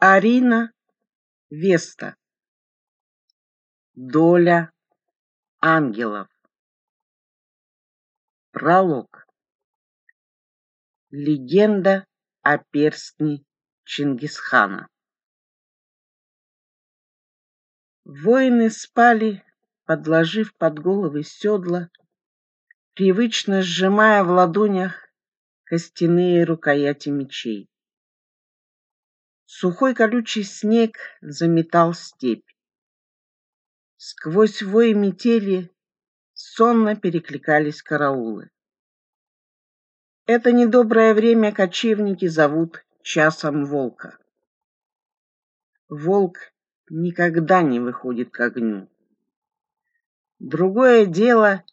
Арина Веста. Доля ангелов. Пролог. Легенда о перстне Чингисхана. Воины спали, подложив под головы седла, привычно сжимая в ладонях костяные рукояти мечей. Сухой колючий снег заметал степь. Сквозь вой метели сонно перекликались караулы. Это недоброе время кочевники зовут часом волка. Волк никогда не выходит к огню. Другое дело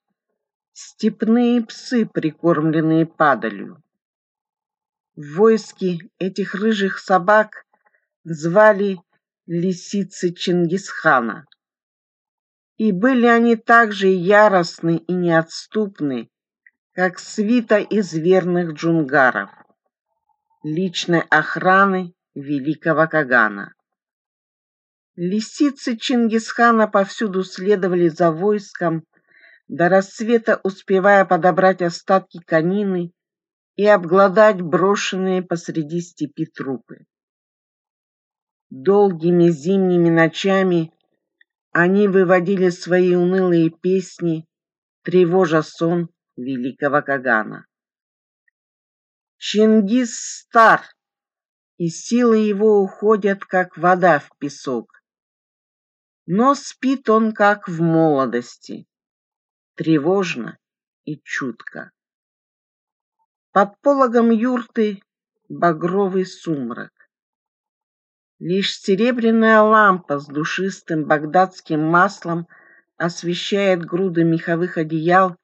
степные псы, прикормленные падалью. В войске этих рыжих собак звали лисицы Чингисхана. И были они так же яростны и неотступны, как свита из верных джунгаров, личной охраны великого Кагана. Лисицы Чингисхана повсюду следовали за войском, до рассвета успевая подобрать остатки конины и обглодать брошенные посреди степи трупы. Долгими зимними ночами они выводили свои унылые песни, тревожа сон великого Кагана. Чингис стар, и силы его уходят, как вода в песок. Но спит он, как в молодости, тревожно и чутко. Под пологом юрты багровый сумрак. Лишь серебряная лампа с душистым багдадским маслом освещает груды меховых одеял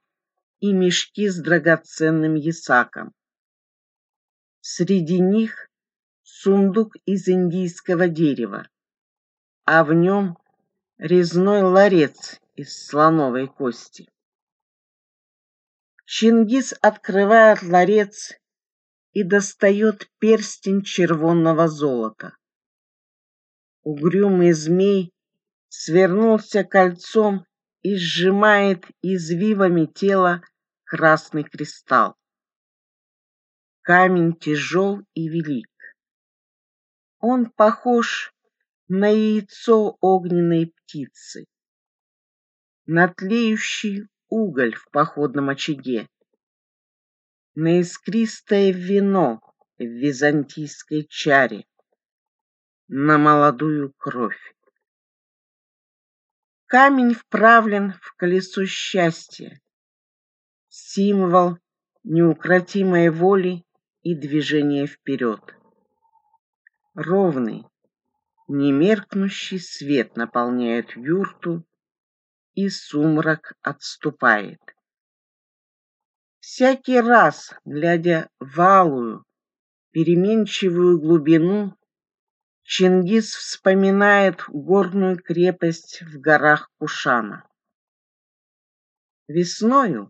и мешки с драгоценным ясаком. Среди них сундук из индийского дерева, а в нем резной ларец из слоновой кости. Чингис открывает ларец и достает перстень червонного золота. Угрюмый змей свернулся кольцом и сжимает извивами тело красный кристалл. Камень тяжел и велик. Он похож на яйцо огненной птицы, на тлеющий уголь в походном очаге, на искристое вино в византийской чаре, на молодую кровь. Камень вправлен в колесо счастья, символ неукротимой воли и движения вперед. Ровный, немеркнущий свет наполняет юрту, и сумрак отступает. Всякий раз, глядя в алую, переменчивую глубину Чингис вспоминает горную крепость в горах Кушана. Весною,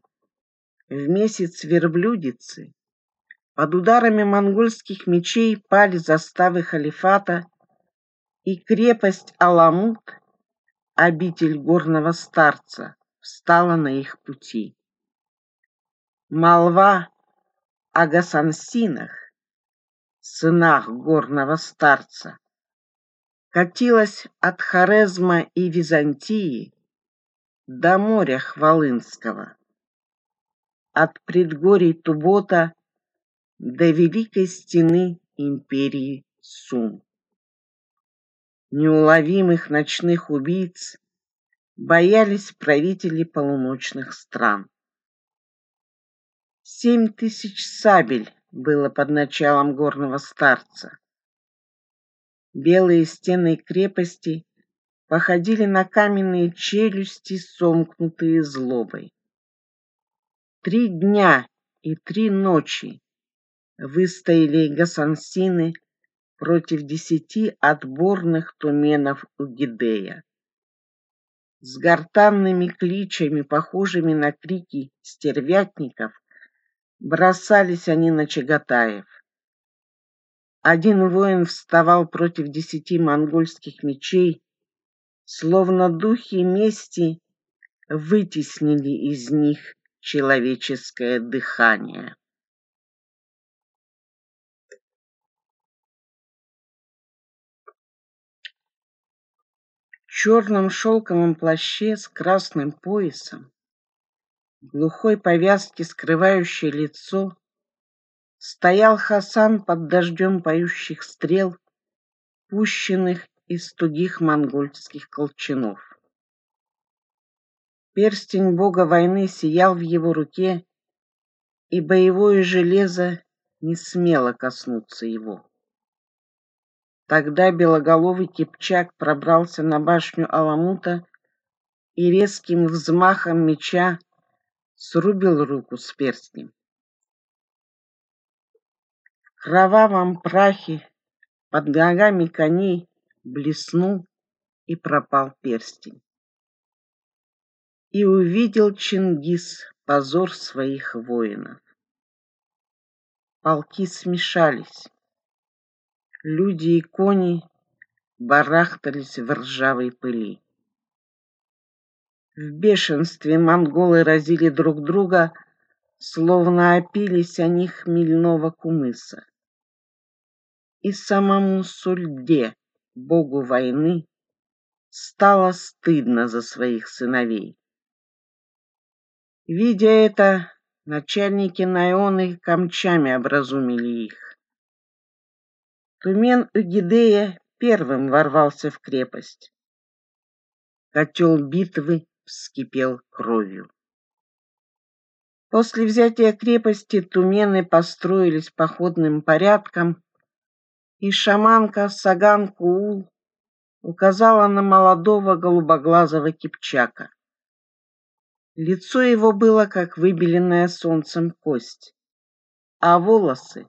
в месяц верблюдицы, под ударами монгольских мечей пали заставы халифата и крепость Аламут, обитель горного старца, встала на их пути. Молва о Гасансинах, сынах горного старца, катилась от Хорезма и Византии до моря Хвалынского, от предгорий Тубота до великой стены империи Сум. Неуловимых ночных убийц боялись правители полуночных стран. Семь тысяч сабель было под началом горного старца. Белые стены крепости походили на каменные челюсти, сомкнутые злобой. Три дня и три ночи выстояли гасансины против десяти отборных туменов Угидея. С гортанными кличами, похожими на крики стервятников, бросались они на чагатаев. Один воин вставал против десяти монгольских мечей, словно духи мести вытеснили из них человеческое дыхание. В черном шелковом плаще с красным поясом, глухой повязке, скрывающей лицо, Стоял Хасан под дождем поющих стрел, пущенных из тугих монгольских колчанов. Перстень бога войны сиял в его руке, и боевое железо не смело коснуться его. Тогда белоголовый кипчак пробрался на башню Аламута и резким взмахом меча срубил руку с перстнем кровавом прахе под ногами коней блеснул и пропал перстень. И увидел Чингис позор своих воинов. Полки смешались. Люди и кони барахтались в ржавой пыли. В бешенстве монголы разили друг друга, словно опились они хмельного кумыса и самому Сульде, богу войны, стало стыдно за своих сыновей. Видя это, начальники Наионы камчами образумили их. Тумен Эгидея первым ворвался в крепость. Котел битвы вскипел кровью. После взятия крепости тумены построились походным порядком и шаманка Саган Куул указала на молодого голубоглазого кипчака. Лицо его было как выбеленная солнцем кость, а волосы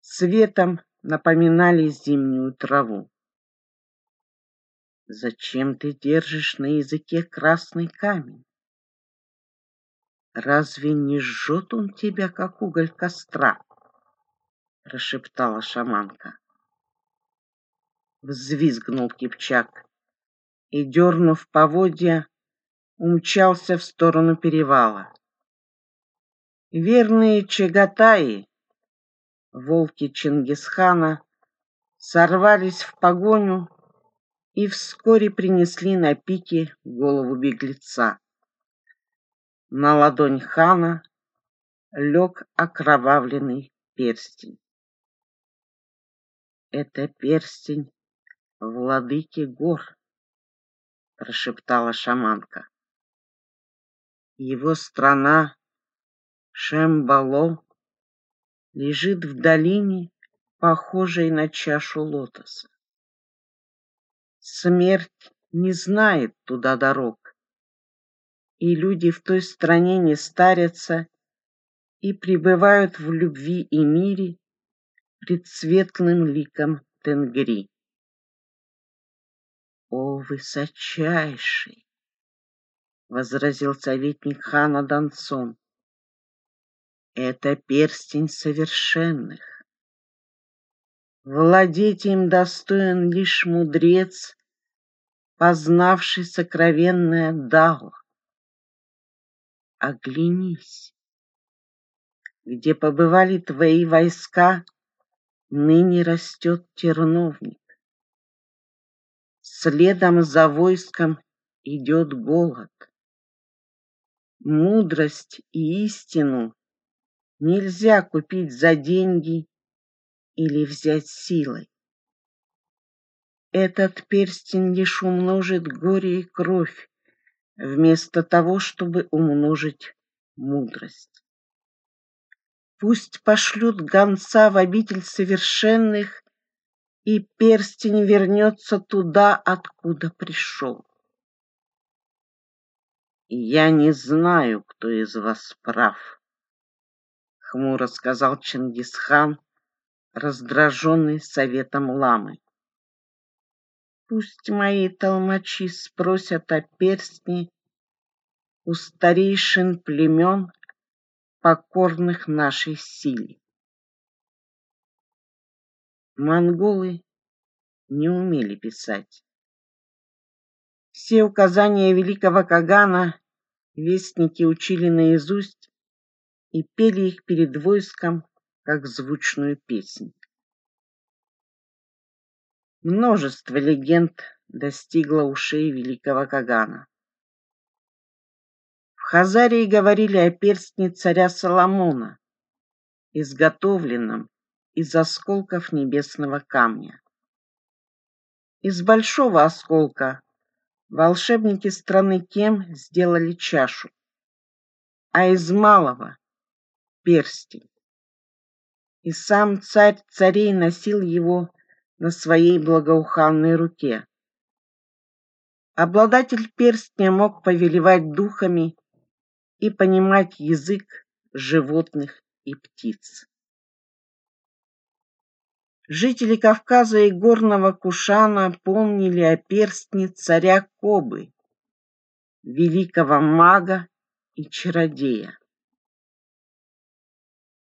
светом напоминали зимнюю траву. Зачем ты держишь на языке красный камень? Разве не жжет он тебя, как уголь костра? прошептала шаманка взвизгнул Кипчак и, дернув поводья, умчался в сторону перевала. Верные чагатаи, волки Чингисхана, сорвались в погоню и вскоре принесли на пике голову беглеца. На ладонь хана лег окровавленный перстень. Это перстень — Владыки гор, — прошептала шаманка. Его страна Шембало лежит в долине, похожей на чашу лотоса. Смерть не знает туда дорог, и люди в той стране не старятся и пребывают в любви и мире пред светлым ликом Тенгри. «О, высочайший!» — возразил советник хана Донцом. «Это перстень совершенных. Владеть им достоин лишь мудрец, познавший сокровенное Дао. Оглянись, где побывали твои войска, ныне растет терновник. Следом за войском идет голод. Мудрость и истину нельзя купить за деньги или взять силой. Этот перстень лишь умножит горе и кровь, вместо того, чтобы умножить мудрость. Пусть пошлют гонца в обитель совершенных и перстень вернется туда, откуда пришел. «Я не знаю, кто из вас прав», — хмуро сказал Чингисхан, раздраженный советом ламы. «Пусть мои толмачи спросят о перстне у старейшин племен, покорных нашей силе. Монголы не умели писать. Все указания великого Кагана вестники учили наизусть и пели их перед войском, как звучную песнь. Множество легенд достигло ушей великого Кагана. В Хазарии говорили о перстне царя Соломона, изготовленном из осколков небесного камня. Из большого осколка волшебники страны Кем сделали чашу, а из малого — перстень. И сам царь царей носил его на своей благоуханной руке. Обладатель перстня мог повелевать духами и понимать язык животных и птиц. Жители Кавказа и Горного Кушана помнили о перстне царя Кобы, великого мага и чародея.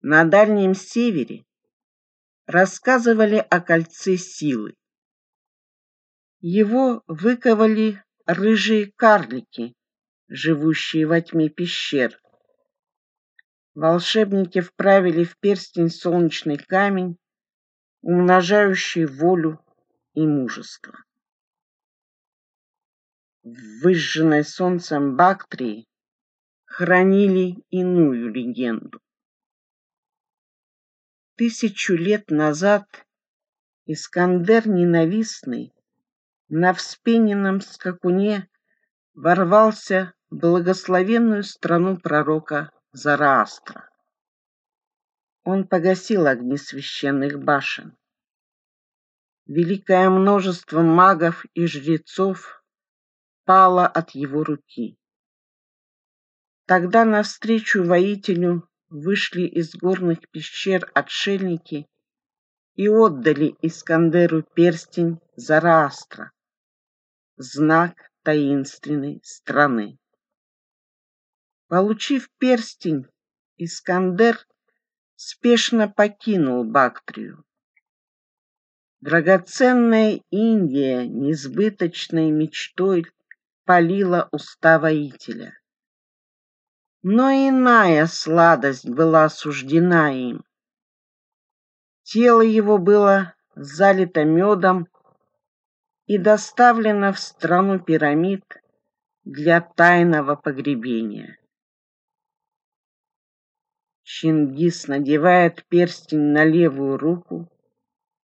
На Дальнем Севере рассказывали о кольце силы. Его выковали рыжие карлики, живущие во тьме пещер. Волшебники вправили в перстень солнечный камень, умножающие волю и мужество. В выжженной солнцем Бактрии хранили иную легенду. Тысячу лет назад Искандер ненавистный на вспененном скакуне ворвался в благословенную страну пророка Зараастра он погасил огни священных башен. Великое множество магов и жрецов пало от его руки. Тогда навстречу воителю вышли из горных пещер отшельники и отдали Искандеру перстень Зараастра, знак таинственной страны. Получив перстень, Искандер спешно покинул Бактрию. Драгоценная Индия несбыточной мечтой полила уста воителя. Но иная сладость была суждена им. Тело его было залито медом и доставлено в страну пирамид для тайного погребения. Чингис надевает перстень на левую руку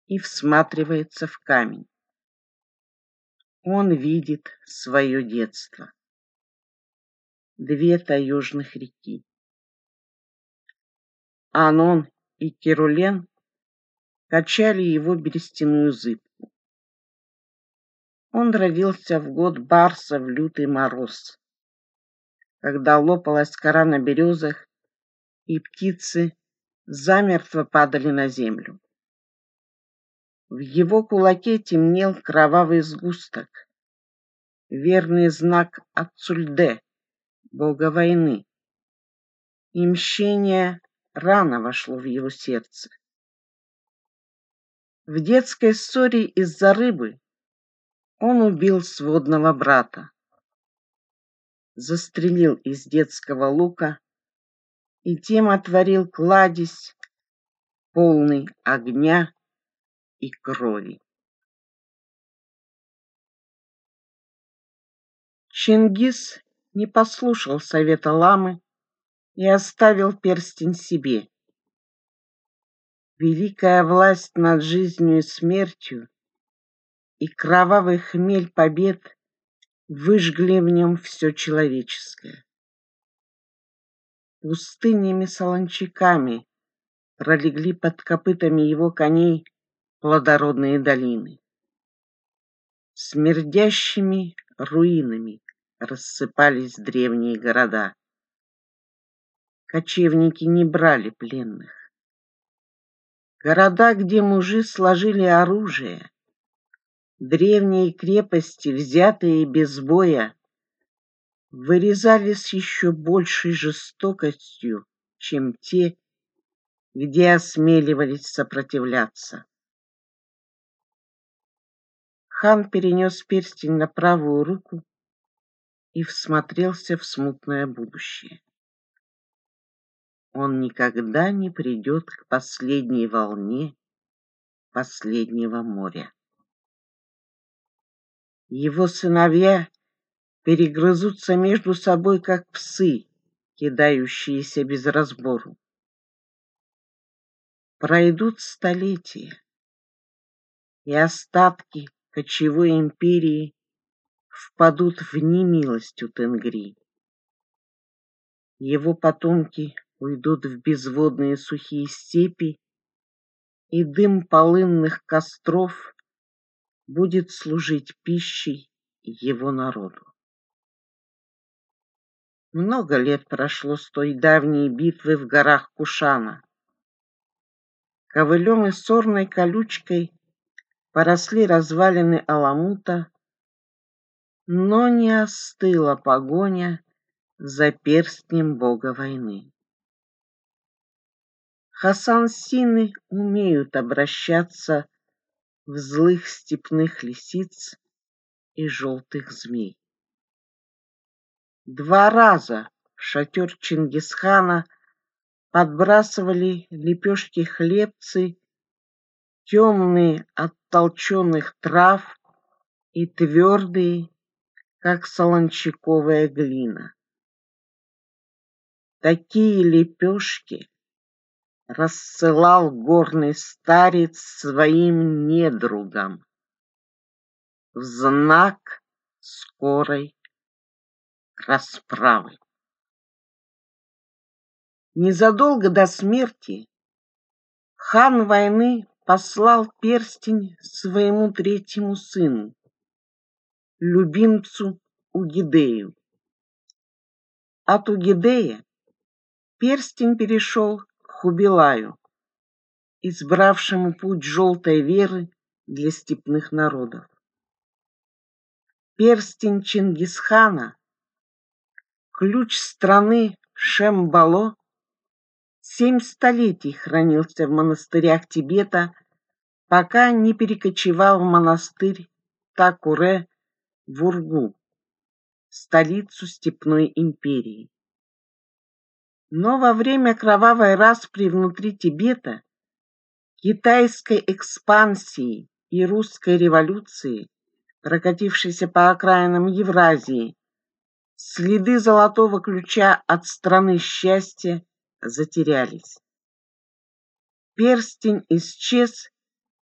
и всматривается в камень. Он видит свое детство. Две таежных реки. Анон и Керулен качали его берестяную зыбку. Он родился в год барса в лютый мороз, когда лопалась кора на березах и птицы замертво падали на землю. В его кулаке темнел кровавый сгусток, верный знак Ацульде, бога войны. И мщение рано вошло в его сердце. В детской ссоре из-за рыбы он убил сводного брата, застрелил из детского лука и тем отворил кладезь, полный огня и крови. Чингис не послушал совета ламы и оставил перстень себе. Великая власть над жизнью и смертью и кровавый хмель побед выжгли в нем все человеческое пустынными солончаками пролегли под копытами его коней плодородные долины. Смердящими руинами рассыпались древние города. Кочевники не брали пленных. Города, где мужи сложили оружие, древние крепости, взятые без боя, вырезали с еще большей жестокостью, чем те, где осмеливались сопротивляться. Хан перенес перстень на правую руку и всмотрелся в смутное будущее. Он никогда не придет к последней волне последнего моря. Его сыновья перегрызутся между собой, как псы, кидающиеся без разбору. Пройдут столетия, и остатки кочевой империи впадут в немилость у Тенгри. Его потомки уйдут в безводные сухие степи, и дым полынных костров будет служить пищей его народу. Много лет прошло с той давней битвы в горах Кушана. Ковылем и сорной колючкой поросли развалины Аламута, но не остыла погоня за перстнем бога войны. Хасан-сины умеют обращаться в злых степных лисиц и желтых змей. Два раза в шатер Чингисхана подбрасывали лепешки хлебцы, темные от толченых трав и твёрдые, как солончаковая глина. Такие лепешки рассылал горный старец своим недругам в знак скорой расправы. Незадолго до смерти хан войны послал перстень своему третьему сыну, любимцу Угидею. От Угидея перстень перешел к Хубилаю, избравшему путь желтой веры для степных народов. Перстень Чингисхана Ключ страны Шембало семь столетий хранился в монастырях Тибета, пока не перекочевал в монастырь Такуре в Ургу, столицу Степной империи. Но во время кровавой распри внутри Тибета, китайской экспансии и русской революции, прокатившейся по окраинам Евразии, Следы золотого ключа от страны счастья затерялись. Перстень исчез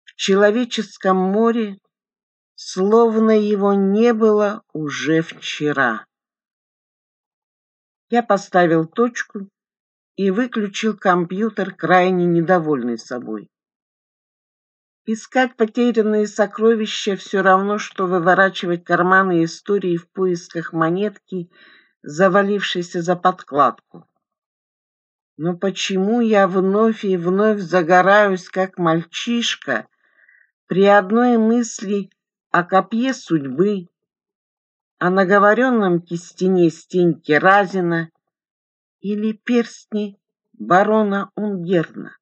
в человеческом море, словно его не было уже вчера. Я поставил точку и выключил компьютер, крайне недовольный собой. Искать потерянные сокровища все равно, что выворачивать карманы истории в поисках монетки, завалившейся за подкладку. Но почему я вновь и вновь загораюсь, как мальчишка, при одной мысли о копье судьбы, о наговоренном кистине Стеньки Разина или перстни барона Унгерна?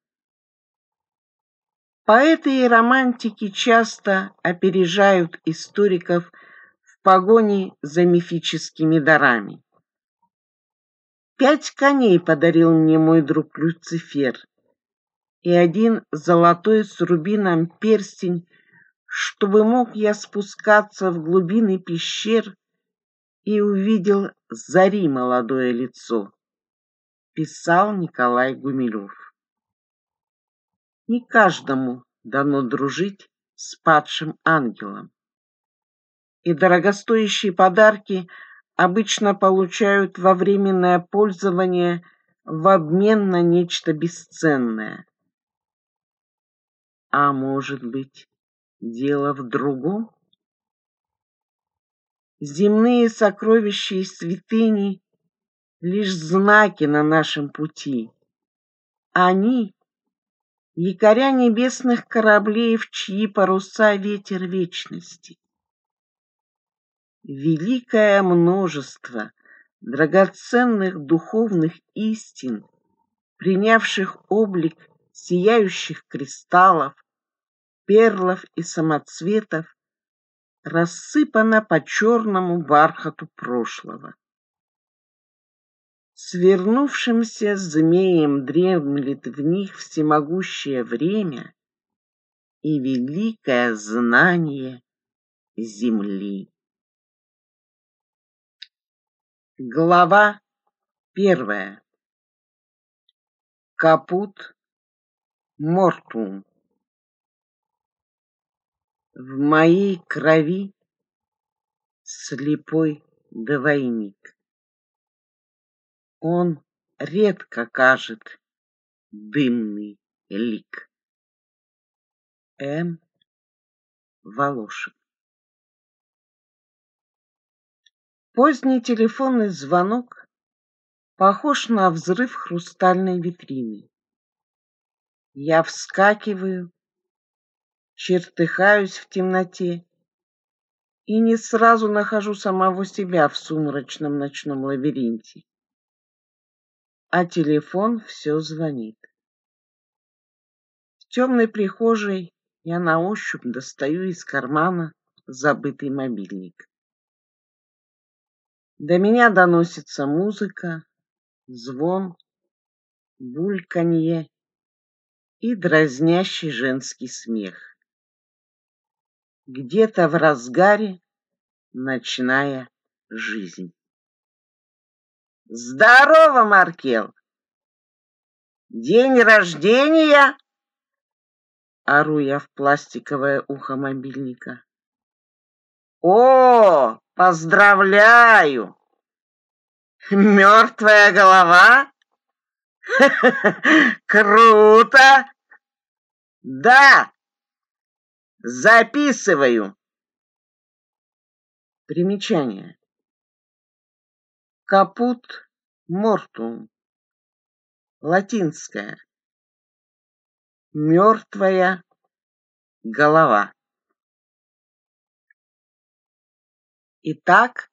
Поэты и романтики часто опережают историков в погоне за мифическими дарами. Пять коней подарил мне мой друг Люцифер, и один золотой с рубином перстень, чтобы мог я спускаться в глубины пещер и увидел зари молодое лицо, писал Николай Гумилев. Не каждому дано дружить с падшим ангелом. И дорогостоящие подарки обычно получают во временное пользование в обмен на нечто бесценное. А может быть, дело в другом? Земные сокровища и святыни — лишь знаки на нашем пути. Они якоря небесных кораблей, в чьи паруса ветер вечности. Великое множество драгоценных духовных истин, принявших облик сияющих кристаллов, перлов и самоцветов, рассыпана по черному бархату прошлого. Свернувшимся змеем дремлет в них всемогущее время и великое знание земли. Глава первая. Капут мортум. В моей крови слепой двойник. Он редко кажет дымный лик. М. Волошин Поздний телефонный звонок похож на взрыв хрустальной витрины. Я вскакиваю, чертыхаюсь в темноте и не сразу нахожу самого себя в сумрачном ночном лабиринте а телефон все звонит. В темной прихожей я на ощупь достаю из кармана забытый мобильник. До меня доносится музыка, звон, бульканье и дразнящий женский смех. Где-то в разгаре ночная жизнь. Здорово, Маркел! День рождения? Ору я в пластиковое ухо мобильника. О, поздравляю! Мертвая голова? Круто! Да! Записываю! Примечание. Капут мортум. Латинское. Мертвая голова. Итак,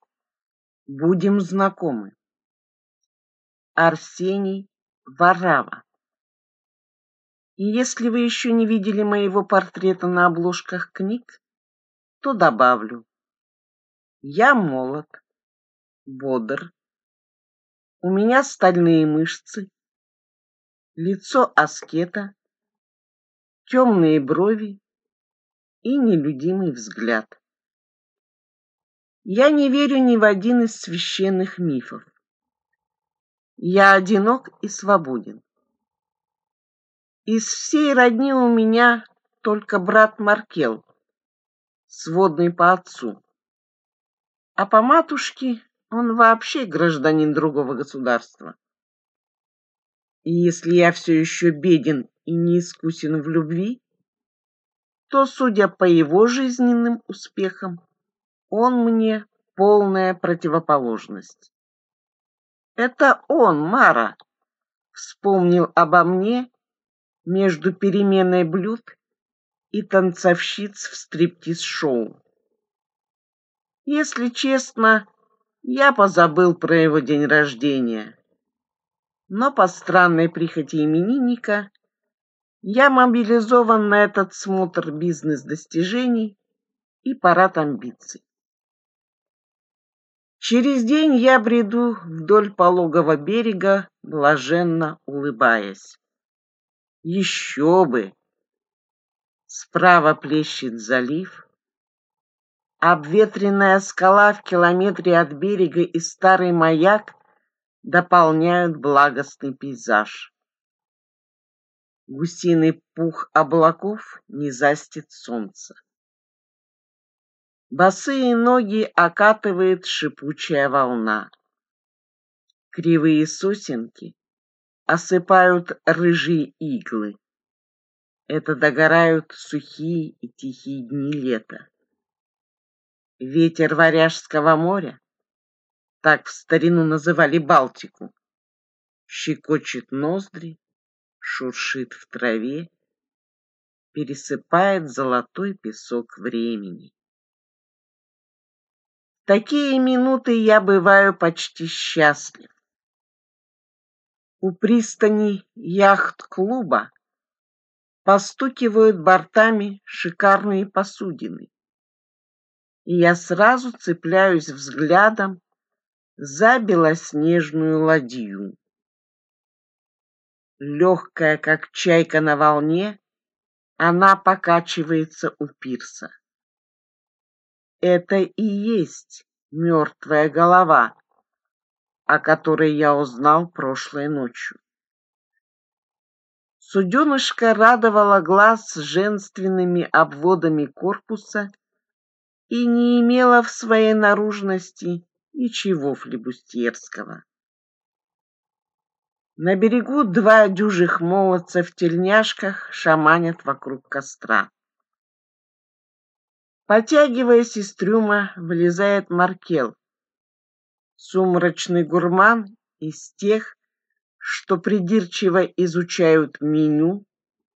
будем знакомы. Арсений Варава. И если вы еще не видели моего портрета на обложках книг, то добавлю. Я молод, бодр, у меня стальные мышцы, лицо аскета, темные брови и нелюдимый взгляд. Я не верю ни в один из священных мифов. Я одинок и свободен. Из всей родни у меня только брат Маркел, сводный по отцу, а по матушке он вообще гражданин другого государства. И если я все еще беден и не искусен в любви, то, судя по его жизненным успехам, он мне полная противоположность. Это он, Мара, вспомнил обо мне между переменой блюд и танцовщиц в стриптиз-шоу. Если честно, я позабыл про его день рождения. Но по странной прихоти именинника я мобилизован на этот смотр бизнес-достижений и парад амбиций. Через день я бреду вдоль пологого берега, блаженно улыбаясь. Еще бы! Справа плещет залив, Обветренная скала в километре от берега и старый маяк дополняют благостный пейзаж. Гусиный пух облаков не застит солнце. Босые ноги окатывает шипучая волна. Кривые сосенки осыпают рыжие иглы. Это догорают сухие и тихие дни лета. Ветер Варяжского моря, так в старину называли Балтику, щекочет ноздри, шуршит в траве, пересыпает золотой песок времени. В такие минуты я бываю почти счастлив. У пристани яхт-клуба постукивают бортами шикарные посудины и я сразу цепляюсь взглядом за белоснежную ладью. Легкая, как чайка на волне, она покачивается у пирса. Это и есть мертвая голова, о которой я узнал прошлой ночью. Суденышко радовало глаз женственными обводами корпуса и не имела в своей наружности ничего флебустьерского. На берегу два дюжих молодца в тельняшках шаманят вокруг костра. Потягиваясь из трюма, вылезает Маркел. Сумрачный гурман из тех, что придирчиво изучают меню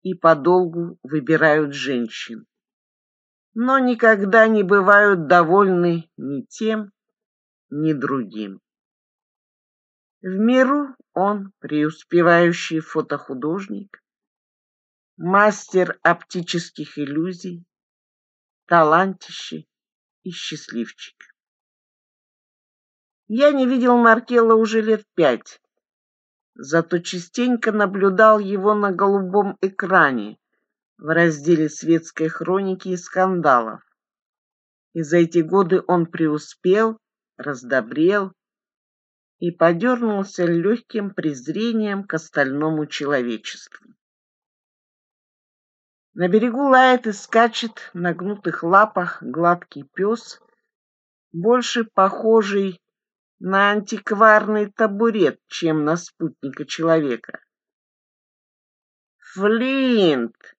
и подолгу выбирают женщин но никогда не бывают довольны ни тем, ни другим. В миру он преуспевающий фотохудожник, мастер оптических иллюзий, талантище и счастливчик. Я не видел Маркела уже лет пять, зато частенько наблюдал его на голубом экране, в разделе «Светской хроники и скандалов». И за эти годы он преуспел, раздобрел и подернулся легким презрением к остальному человечеству. На берегу лает и скачет на гнутых лапах гладкий пес, больше похожий на антикварный табурет, чем на спутника человека. «Флинт!»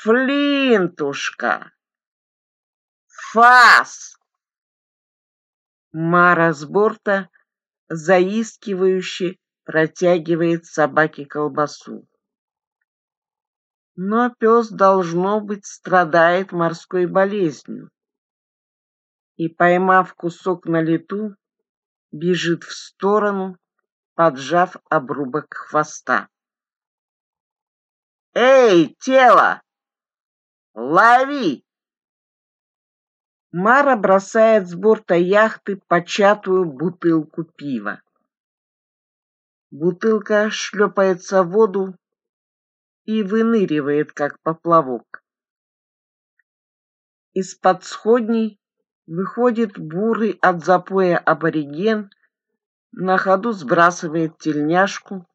Флинтушка. Фас. Мара с борта заискивающе протягивает собаке колбасу. Но пес, должно быть, страдает морской болезнью и, поймав кусок на лету, бежит в сторону, поджав обрубок хвоста. «Эй, тело!» Лови!» Мара бросает с борта яхты початую бутылку пива. Бутылка шлепается в воду и выныривает, как поплавок. Из-под сходней выходит бурый от запоя абориген, на ходу сбрасывает тельняшку,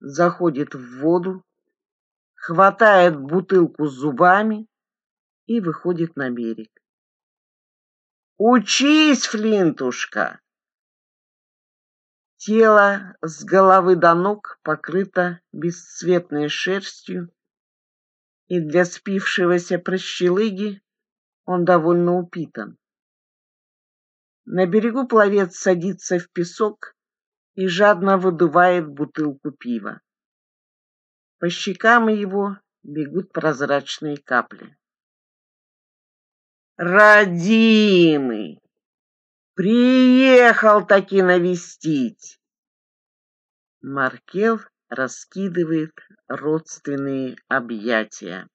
заходит в воду, хватает бутылку с зубами и выходит на берег. «Учись, Флинтушка!» Тело с головы до ног покрыто бесцветной шерстью, и для спившегося прощелыги он довольно упитан. На берегу пловец садится в песок и жадно выдувает бутылку пива. По щекам его бегут прозрачные капли. Родимый! Приехал таки навестить! Маркел раскидывает родственные объятия.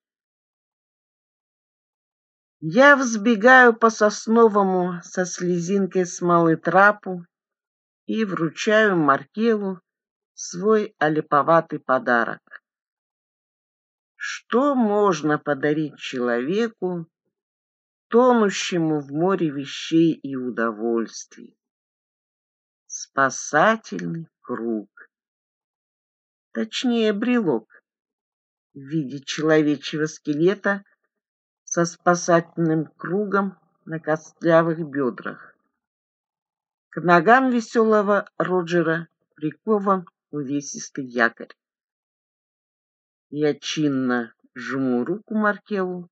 Я взбегаю по сосновому со слезинкой смолы трапу и вручаю Маркелу свой олиповатый подарок. Что можно подарить человеку, тонущему в море вещей и удовольствий? Спасательный круг. Точнее, брелок в виде человечьего скелета со спасательным кругом на костлявых бедрах. К ногам веселого Роджера прикован увесистый якорь. Я чинно жму руку Маркелу,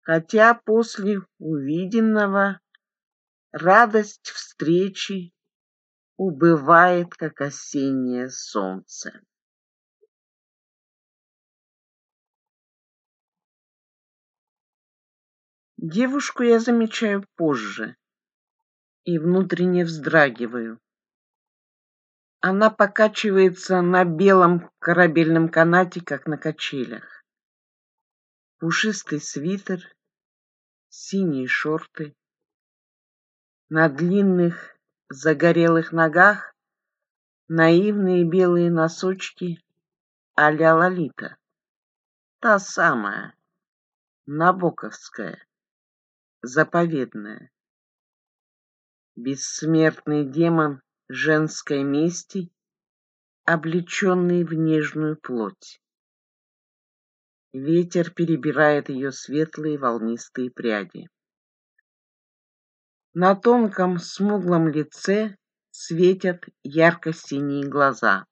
хотя после увиденного радость встречи убывает, как осеннее солнце. Девушку я замечаю позже и внутренне вздрагиваю. Она покачивается на белом корабельном канате, как на качелях. Пушистый свитер, синие шорты. На длинных загорелых ногах наивные белые носочки а-ля Лолита. Та самая, Набоковская, заповедная. Бессмертный демон женской мести, облеченной в нежную плоть. Ветер перебирает ее светлые волнистые пряди. На тонком смуглом лице светят ярко-синие глаза.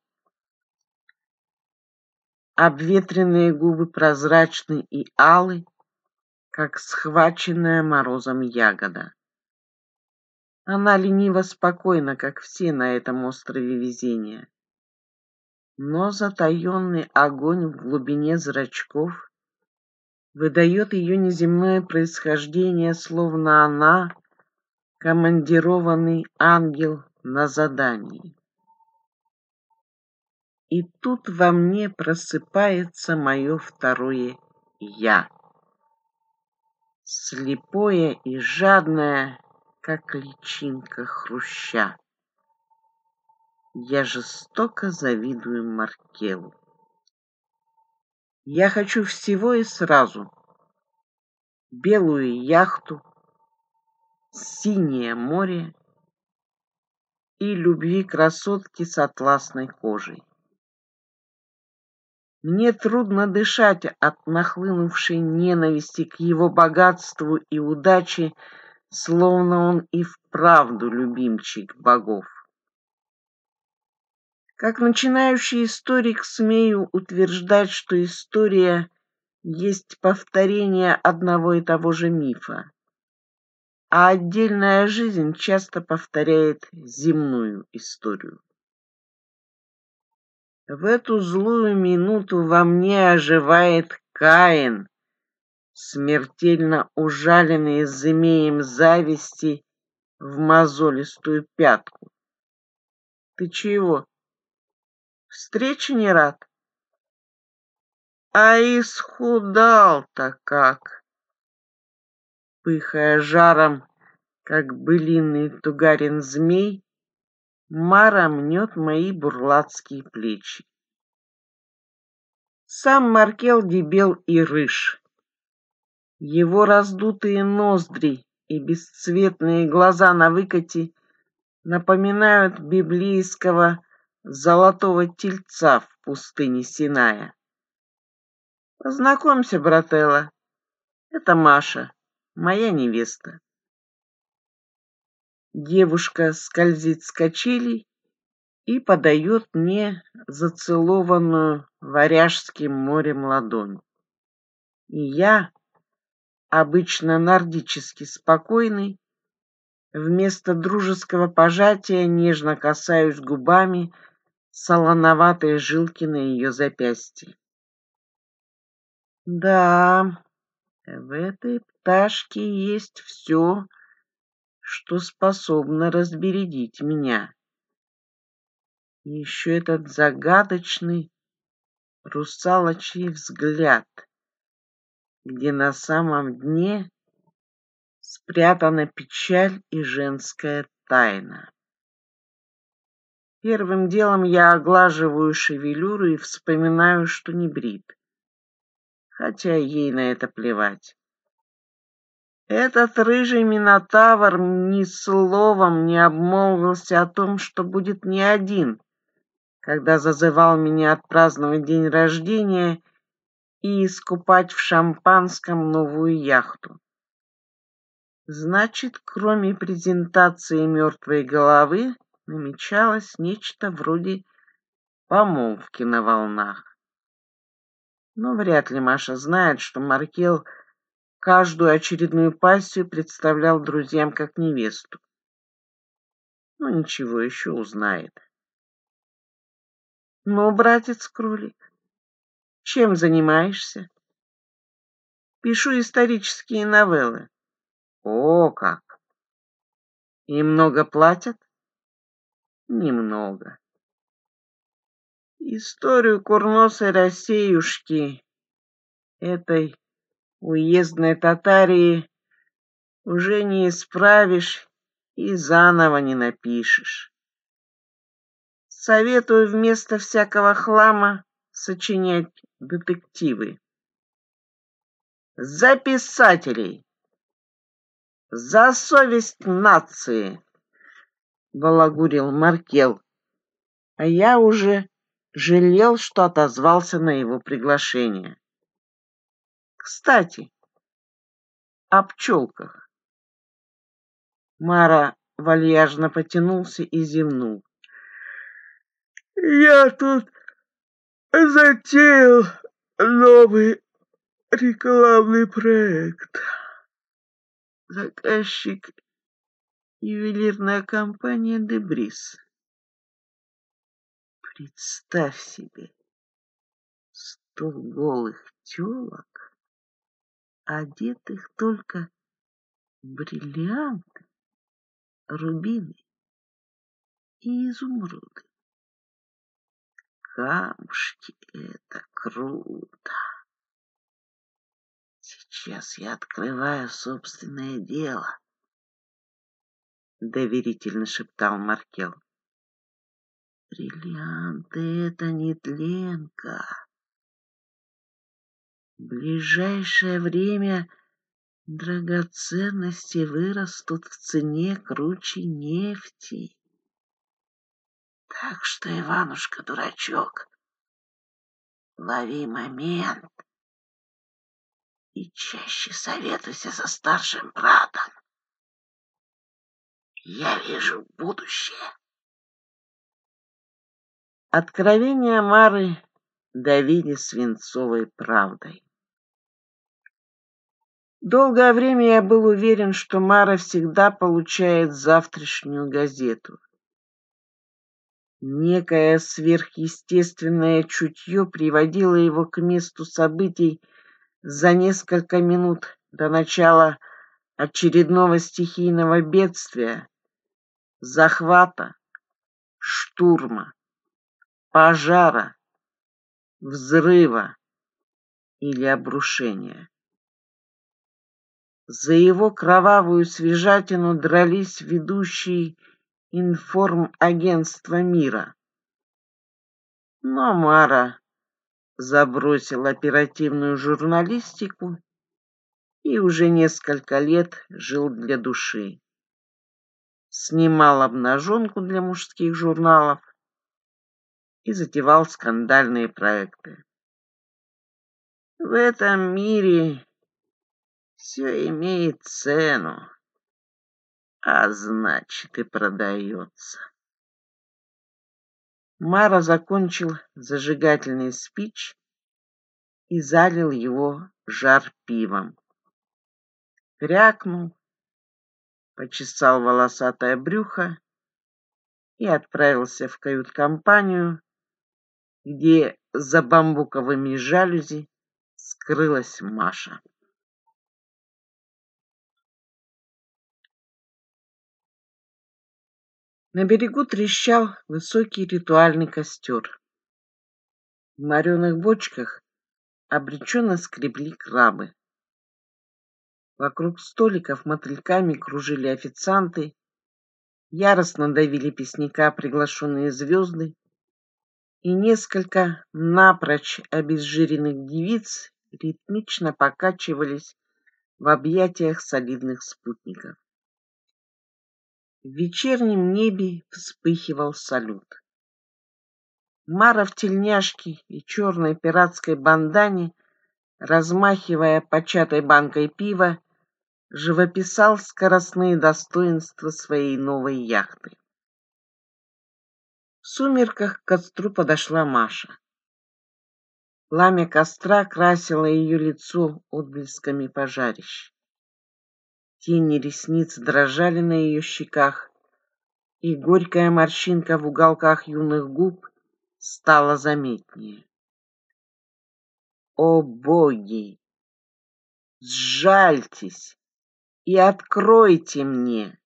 Обветренные губы прозрачны и алы, как схваченная морозом ягода. Она лениво спокойна, как все на этом острове везения. Но затаенный огонь в глубине зрачков выдает ее неземное происхождение, словно она — командированный ангел на задании. И тут во мне просыпается мое второе «я». Слепое и жадное как личинка хруща. Я жестоко завидую Маркелу. Я хочу всего и сразу. Белую яхту, синее море и любви красотки с атласной кожей. Мне трудно дышать от нахлынувшей ненависти к его богатству и удаче, словно он и вправду любимчик богов. Как начинающий историк смею утверждать, что история есть повторение одного и того же мифа, а отдельная жизнь часто повторяет земную историю. В эту злую минуту во мне оживает Каин, смертельно ужаленные змеем зависти в мозолистую пятку. Ты чего? Встречи не рад? А исхудал-то как! Пыхая жаром, как былинный тугарин змей, Мара мнет мои бурлацкие плечи. Сам Маркел дебел и рыж. Его раздутые ноздри и бесцветные глаза на навыкате напоминают библейского золотого тельца в пустыне Синая. Познакомься, брателла, это Маша, моя невеста. Девушка скользит с качелей и подает мне зацелованную варяжским морем ладонь. И я, обычно нордически спокойный, вместо дружеского пожатия нежно касаюсь губами солоноватой жилки на ее запястье. Да, в этой пташке есть все, что способно разбередить меня. И еще этот загадочный русалочий взгляд — где на самом дне спрятана печаль и женская тайна. Первым делом я оглаживаю шевелюру и вспоминаю, что не брит. Хотя ей на это плевать. Этот рыжий минотавр ни словом не обмолвился о том, что будет не один, когда зазывал меня отпраздновать день рождения — и искупать в шампанском новую яхту. Значит, кроме презентации мертвой головы, намечалось нечто вроде помолвки на волнах. Но вряд ли Маша знает, что Маркел каждую очередную пассию представлял друзьям как невесту. Ну ничего еще узнает. «Ну, братец-кролик, чем занимаешься? Пишу исторические новеллы. О, как! И много платят? Немного. Историю курносой рассеюшки этой уездной татарии уже не исправишь и заново не напишешь. Советую вместо всякого хлама сочинять детективы. За писателей! За совесть нации! Балагурил Маркел. А я уже жалел, что отозвался на его приглашение. Кстати, о пчелках. Мара вальяжно потянулся и зевнул. «Я тут затеял новый рекламный проект. Заказчик — ювелирная компания «Дебрис». Представь себе, сто голых телок, одетых только в бриллианты, рубины и изумруды камушки. Это круто. Сейчас я открываю собственное дело. Доверительно шептал Маркел. Бриллианты — это не тленка. В ближайшее время драгоценности вырастут в цене круче нефти. Так что, Иванушка, дурачок? Лови момент и чаще советуйся со старшим братом. Я вижу будущее. Откровения Мары давили свинцовой правдой. Долгое время я был уверен, что Мара всегда получает завтрашнюю газету. Некое сверхъестественное чутье приводило его к месту событий за несколько минут до начала очередного стихийного бедствия, захвата, штурма, пожара, взрыва или обрушения. За его кровавую свежатину дрались ведущие информагентства мира. Но Мара забросил оперативную журналистику и уже несколько лет жил для души. Снимал обнаженку для мужских журналов и затевал скандальные проекты. В этом мире все имеет цену. А значит, и продается. Мара закончил зажигательный спич и залил его жар пивом. Крякнул, почесал волосатое брюхо и отправился в кают-компанию, где за бамбуковыми жалюзи скрылась Маша. На берегу трещал высокий ритуальный костер. В мореных бочках обреченно скребли крабы. Вокруг столиков мотыльками кружили официанты, яростно давили песняка приглашенные звезды, и несколько напрочь обезжиренных девиц ритмично покачивались в объятиях солидных спутников. В вечернем небе вспыхивал салют. Мара в тельняшке и черной пиратской бандане, размахивая початой банкой пива, живописал скоростные достоинства своей новой яхты. В сумерках к костру подошла Маша. Пламя костра красило ее лицо отблесками пожарищ. Тени ресниц дрожали на ее щеках, и горькая морщинка в уголках юных губ стала заметнее. О боги! Сжальтесь и откройте мне,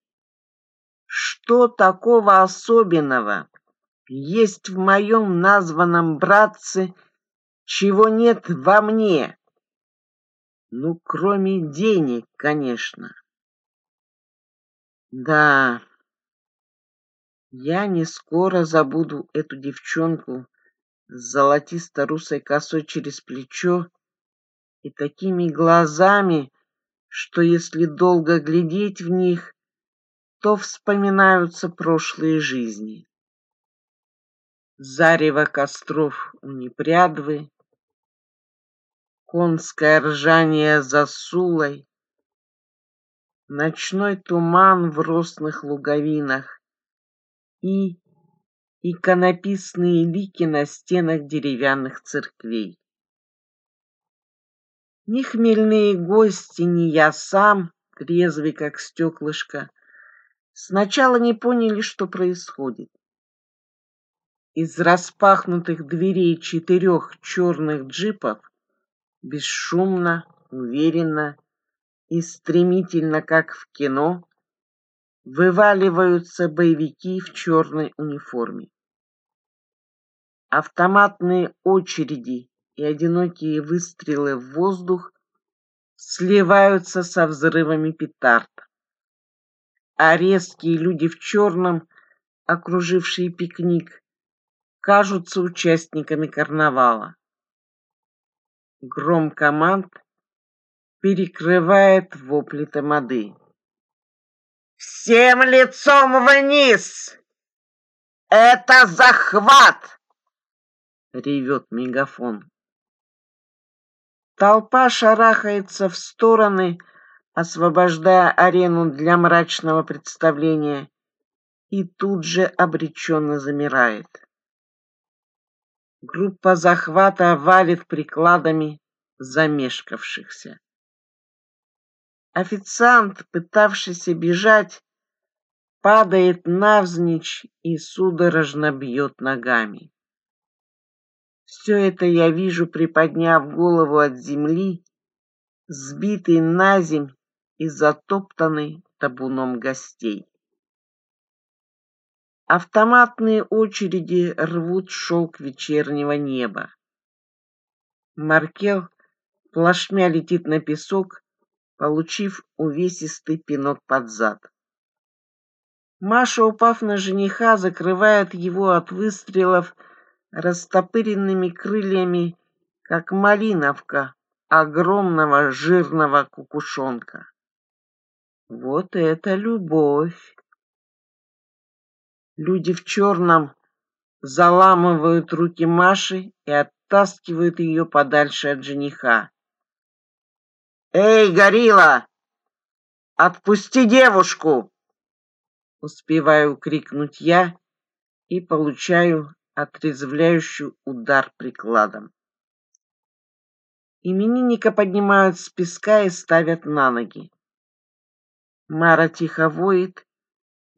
что такого особенного есть в моем названном братце, чего нет во мне? Ну, кроме денег, конечно. Да, я не скоро забуду эту девчонку с золотисто-русой косой через плечо и такими глазами, что если долго глядеть в них, то вспоминаются прошлые жизни. Зарево костров у Непрядвы, конское ржание за Сулой, ночной туман в росных луговинах и иконописные лики на стенах деревянных церквей. Ни хмельные гости, ни я сам, трезвый как стеклышко, сначала не поняли, что происходит. Из распахнутых дверей четырех черных джипов бесшумно, уверенно и стремительно, как в кино, вываливаются боевики в черной униформе. Автоматные очереди и одинокие выстрелы в воздух сливаются со взрывами петард. А резкие люди в черном, окружившие пикник, кажутся участниками карнавала. Гром команд перекрывает вопли тамады. «Всем лицом вниз! Это захват!» — ревет мегафон. Толпа шарахается в стороны, освобождая арену для мрачного представления, и тут же обреченно замирает. Группа захвата валит прикладами замешкавшихся. Официант, пытавшийся бежать, падает навзничь и судорожно бьет ногами. Все это я вижу, приподняв голову от земли, сбитый на земь и затоптанный табуном гостей. Автоматные очереди рвут шелк вечернего неба. Маркел плашмя летит на песок, получив увесистый пинок под зад. Маша, упав на жениха, закрывает его от выстрелов растопыренными крыльями, как малиновка огромного жирного кукушонка. Вот это любовь! Люди в черном заламывают руки Маши и оттаскивают ее подальше от жениха. «Эй, горилла! Отпусти девушку!» Успеваю крикнуть я и получаю отрезвляющий удар прикладом. Именинника поднимают с песка и ставят на ноги. Мара тихо воет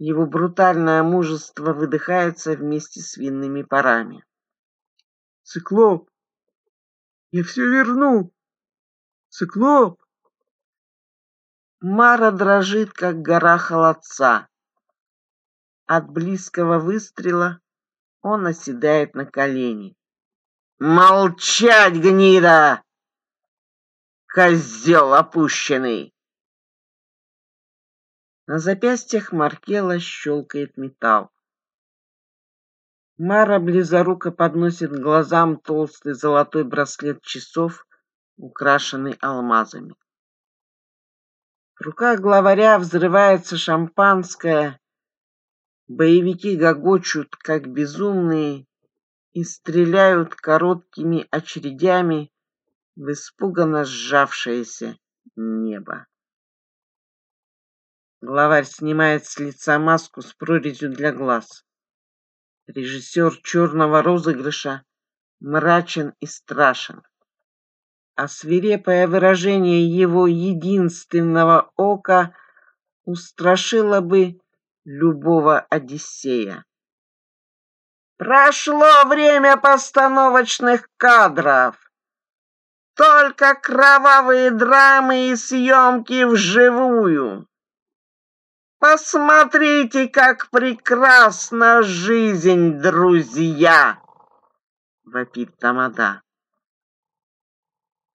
его брутальное мужество выдыхается вместе с винными парами. «Циклоп! Я все верну! Циклоп!» Мара дрожит, как гора холодца. От близкого выстрела он оседает на колени. «Молчать, гнида! Козел опущенный!» На запястьях Маркела щелкает металл. Мара близоруко подносит к глазам толстый золотой браслет часов, украшенный алмазами. В руках главаря взрывается шампанское, боевики гогочут, как безумные, и стреляют короткими очередями в испуганно сжавшееся небо. Главарь снимает с лица маску с прорезью для глаз. Режиссер черного розыгрыша мрачен и страшен. А свирепое выражение его единственного ока устрашило бы любого Одиссея. Прошло время постановочных кадров. Только кровавые драмы и съемки вживую. Посмотрите, как прекрасна жизнь, друзья!» Вопит Тамада.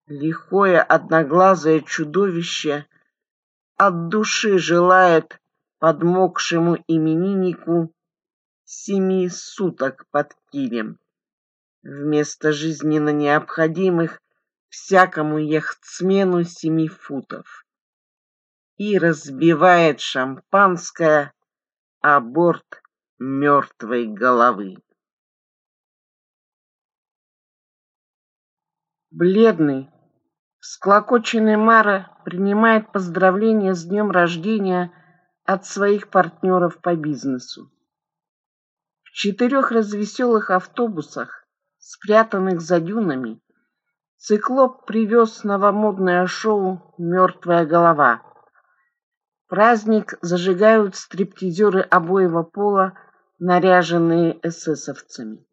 Лихое одноглазое чудовище от души желает подмокшему имениннику семи суток под килем. Вместо жизненно необходимых всякому яхтсмену семи футов и разбивает шампанское о борт мертвой головы. Бледный, склокоченный Мара принимает поздравления с днем рождения от своих партнеров по бизнесу. В четырех развеселых автобусах, спрятанных за дюнами, циклоп привез новомодное шоу «Мертвая голова», Праздник зажигают стриптизеры обоего пола, наряженные эсэсовцами.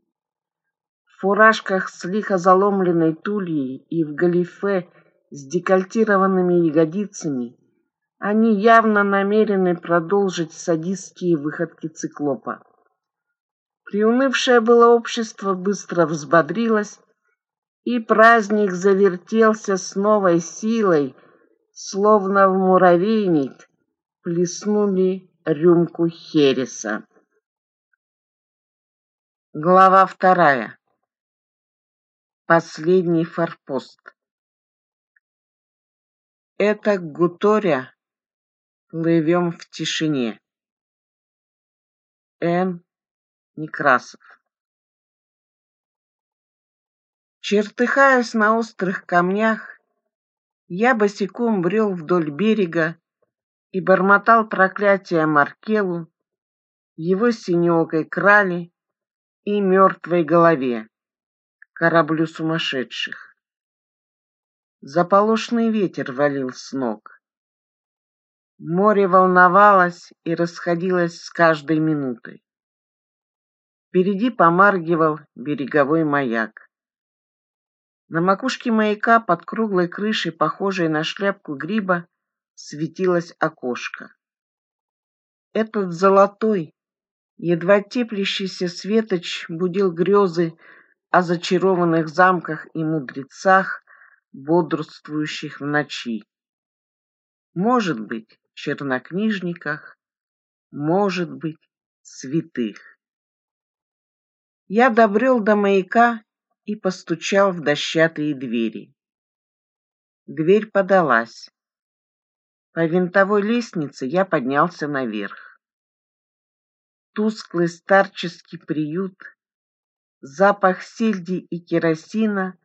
В фуражках с лихо заломленной тульей и в галифе с декольтированными ягодицами они явно намерены продолжить садистские выходки циклопа. Приунывшее было общество быстро взбодрилось, и праздник завертелся с новой силой, словно в муравейник – плеснули рюмку Хереса. Глава вторая. Последний форпост. Это Гуторя. Плывем в тишине. Н. Некрасов. Чертыхаясь на острых камнях, я босиком брел вдоль берега, и бормотал проклятия Маркелу, его синеокой крали и мертвой голове, кораблю сумасшедших. Заполошный ветер валил с ног. Море волновалось и расходилось с каждой минутой. Впереди помаргивал береговой маяк. На макушке маяка под круглой крышей, похожей на шляпку гриба, светилось окошко. Этот золотой, едва теплящийся светоч будил грезы о зачарованных замках и мудрецах, бодрствующих в ночи. Может быть, чернокнижниках, может быть, святых. Я добрел до маяка и постучал в дощатые двери. Дверь подалась. По винтовой лестнице я поднялся наверх. Тусклый старческий приют, запах сельди и керосина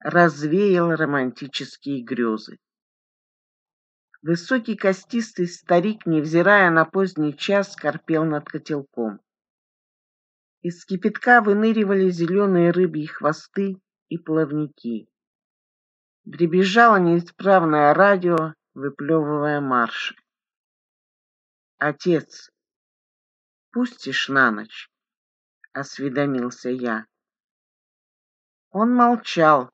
развеял романтические грезы. Высокий костистый старик, невзирая на поздний час, корпел над котелком. Из кипятка выныривали зеленые рыбьи хвосты и плавники. Дребезжало неисправное радио, выплевывая марши. «Отец, пустишь на ночь?» — осведомился я. Он молчал,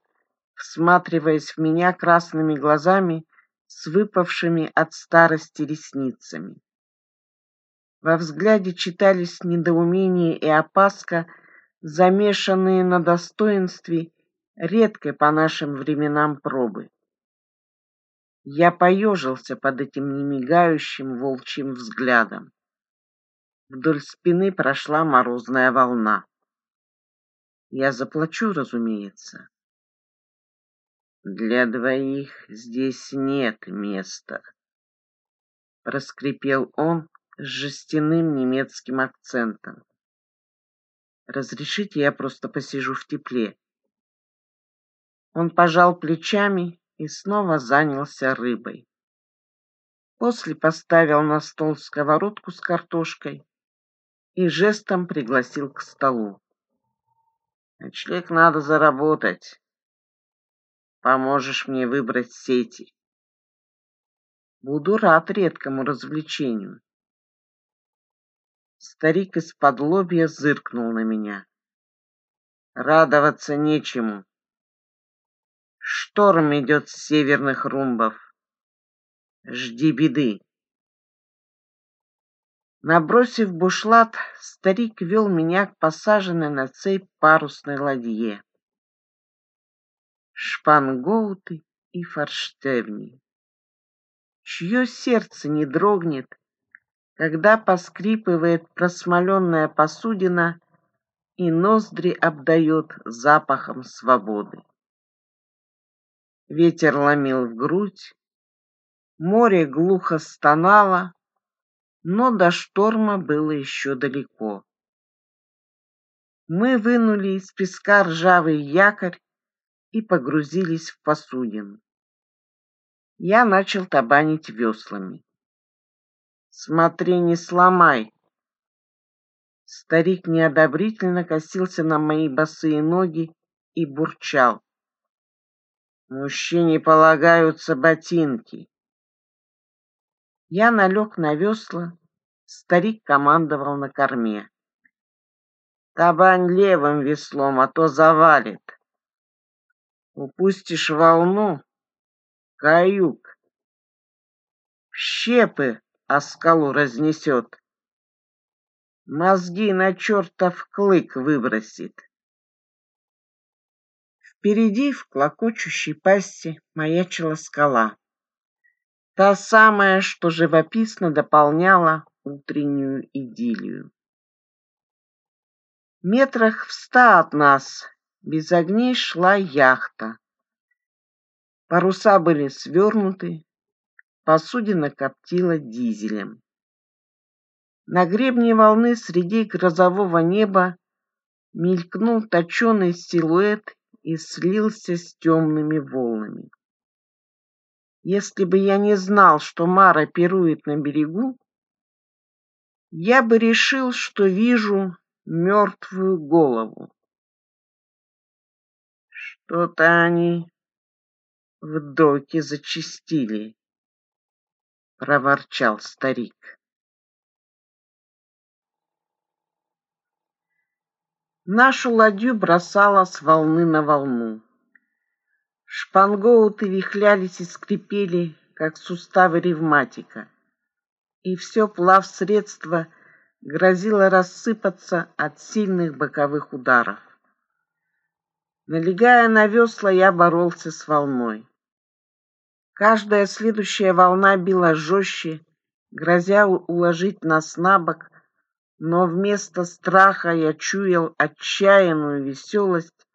всматриваясь в меня красными глазами с выпавшими от старости ресницами. Во взгляде читались недоумение и опаска, замешанные на достоинстве редкой по нашим временам пробы. Я поежился под этим немигающим волчьим взглядом. Вдоль спины прошла морозная волна. Я заплачу, разумеется. Для двоих здесь нет места, проскрипел он с жестяным немецким акцентом. Разрешите, я просто посижу в тепле. Он пожал плечами и снова занялся рыбой. После поставил на стол сковородку с картошкой и жестом пригласил к столу. «Ночлег надо заработать. Поможешь мне выбрать сети». Буду рад редкому развлечению. Старик из-под лобья зыркнул на меня. Радоваться нечему. Шторм идет с северных румбов. Жди беды. Набросив бушлат, старик вел меня к посаженной на цепь парусной ладье. Шпангоуты и форштевни. Чье сердце не дрогнет, когда поскрипывает просмоленная посудина и ноздри обдает запахом свободы. Ветер ломил в грудь, море глухо стонало, но до шторма было еще далеко. Мы вынули из песка ржавый якорь и погрузились в посудину. Я начал табанить веслами. «Смотри, не сломай!» Старик неодобрительно косился на мои босые ноги и бурчал. Мужчине полагаются ботинки. Я налег на весла, старик командовал на корме. Табань левым веслом, а то завалит. Упустишь волну — каюк. В щепы о скалу разнесет. Мозги на чертов клык выбросит. Впереди в клокочущей пасти маячила скала. Та самая, что живописно дополняла утреннюю идиллию. Метрах в ста от нас без огней шла яхта. Паруса были свернуты, посудина коптила дизелем. На гребне волны среди грозового неба мелькнул точеный силуэт и слился с темными волнами. Если бы я не знал, что Мара пирует на берегу, я бы решил, что вижу мертвую голову. Что-то они в доке зачистили, проворчал старик. Нашу ладью бросала с волны на волну. Шпангоуты вихлялись и скрипели, как суставы ревматика. И все плавсредство грозило рассыпаться от сильных боковых ударов. Налегая на весла, я боролся с волной. Каждая следующая волна била жестче, грозя уложить нас на бок но вместо страха я чуял отчаянную веселость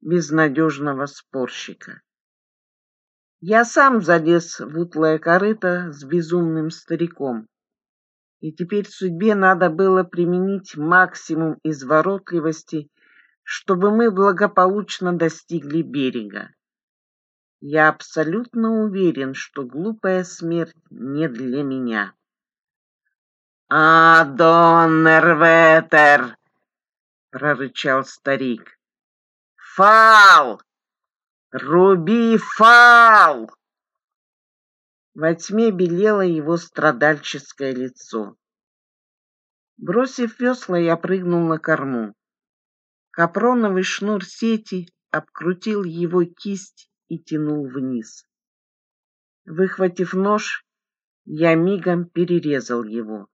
безнадежного спорщика. Я сам залез в утлое корыто с безумным стариком, и теперь судьбе надо было применить максимум изворотливости, чтобы мы благополучно достигли берега. Я абсолютно уверен, что глупая смерть не для меня. «А, Доннерветер!» — прорычал старик. «Фал! Руби фал!» Во тьме белело его страдальческое лицо. Бросив весла, я прыгнул на корму. Капроновый шнур сети обкрутил его кисть и тянул вниз. Выхватив нож, я мигом перерезал его.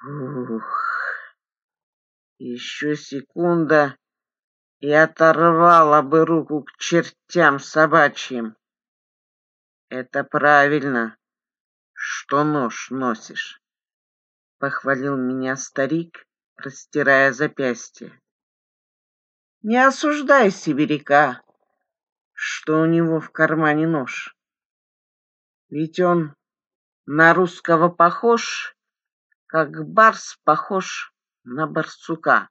Ух, еще секунда, и оторвала бы руку к чертям собачьим. Это правильно, что нож носишь, — похвалил меня старик, растирая запястье. Не осуждай сибиряка, что у него в кармане нож. Ведь он на русского похож как барс похож на барсука.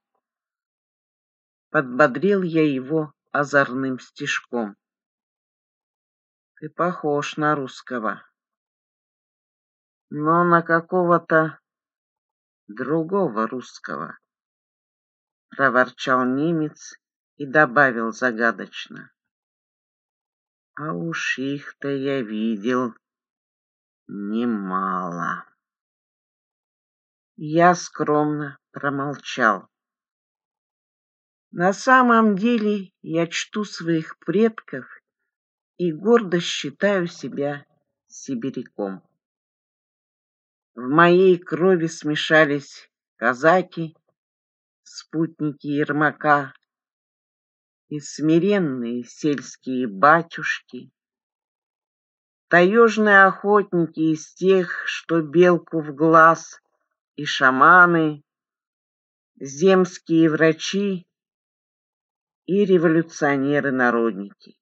Подбодрил я его озорным стишком. Ты похож на русского, но на какого-то другого русского, проворчал немец и добавил загадочно. А уж их-то я видел немало. Я скромно промолчал. На самом деле я чту своих предков и гордо считаю себя сибиряком. В моей крови смешались казаки, спутники Ермака и смиренные сельские батюшки, таежные охотники из тех, что белку в глаз и шаманы, земские врачи и революционеры-народники.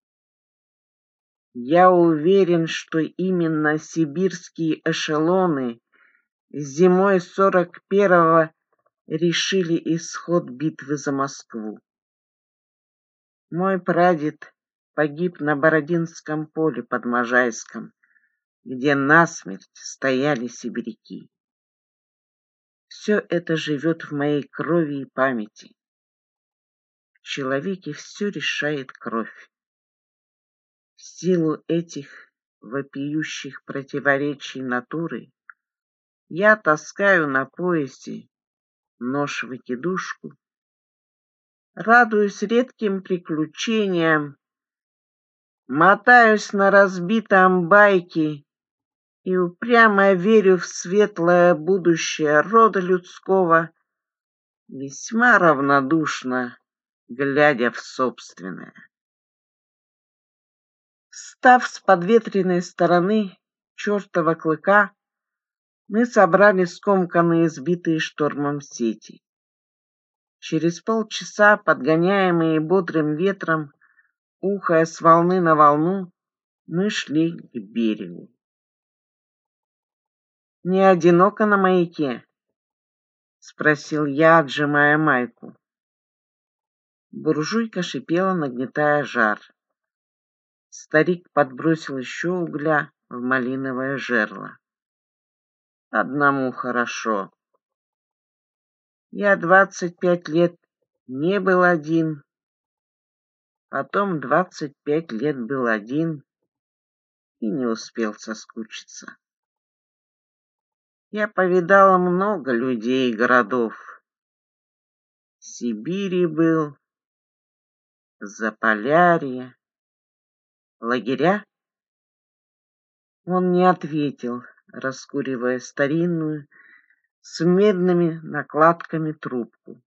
Я уверен, что именно сибирские эшелоны зимой 41-го решили исход битвы за Москву. Мой прадед погиб на Бородинском поле под Можайском, где насмерть стояли сибиряки. Все это живет в моей крови и памяти. В человеке все решает кровь. В силу этих вопиющих противоречий натуры я таскаю на поезде нож-выкидушку, радуюсь редким приключениям, мотаюсь на разбитом байке и упрямо верю в светлое будущее рода людского, весьма равнодушно глядя в собственное. Встав с подветренной стороны чертова клыка, мы собрали скомканные, сбитые штормом сети. Через полчаса, подгоняемые бодрым ветром, ухая с волны на волну, мы шли к берегу не одиноко на маяке спросил я отжимая майку. Буржуйка шипела нагнетая жар. Старик подбросил еще угля в малиновое жерло одному хорошо. Я двадцать пять лет не был один. Потом двадцать пять лет был один и не успел соскучиться. Я повидала много людей и городов. В Сибири был, Заполярье, лагеря. Он не ответил, раскуривая старинную с медными накладками трубку.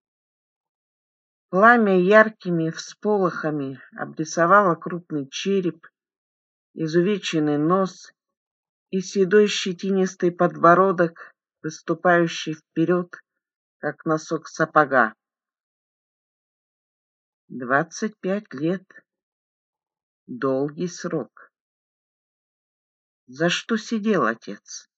Пламя яркими всполохами обрисовало крупный череп, изувеченный нос и седой щетинистый подбородок, выступающий вперед, как носок сапога. Двадцать пять лет. Долгий срок. За что сидел отец?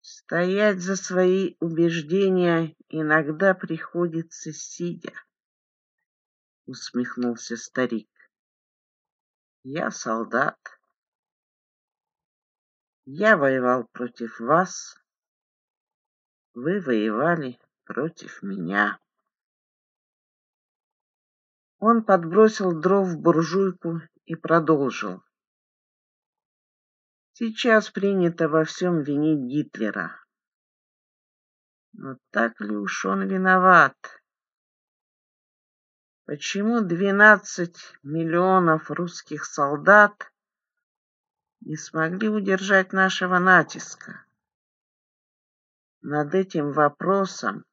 Стоять за свои убеждения иногда приходится сидя, усмехнулся старик. Я солдат. Я воевал против вас, вы воевали против меня. Он подбросил дров в буржуйку и продолжил. Сейчас принято во всем винить Гитлера. Но так ли уж он виноват? Почему 12 миллионов русских солдат не смогли удержать нашего натиска. Над этим вопросом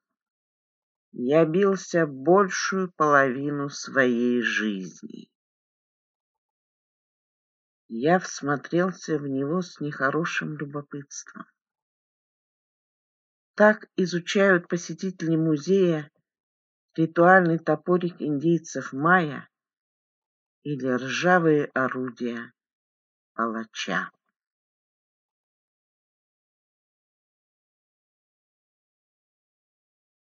я бился большую половину своей жизни. Я всмотрелся в него с нехорошим любопытством. Так изучают посетители музея ритуальный топорик индейцев майя или ржавые орудия палача.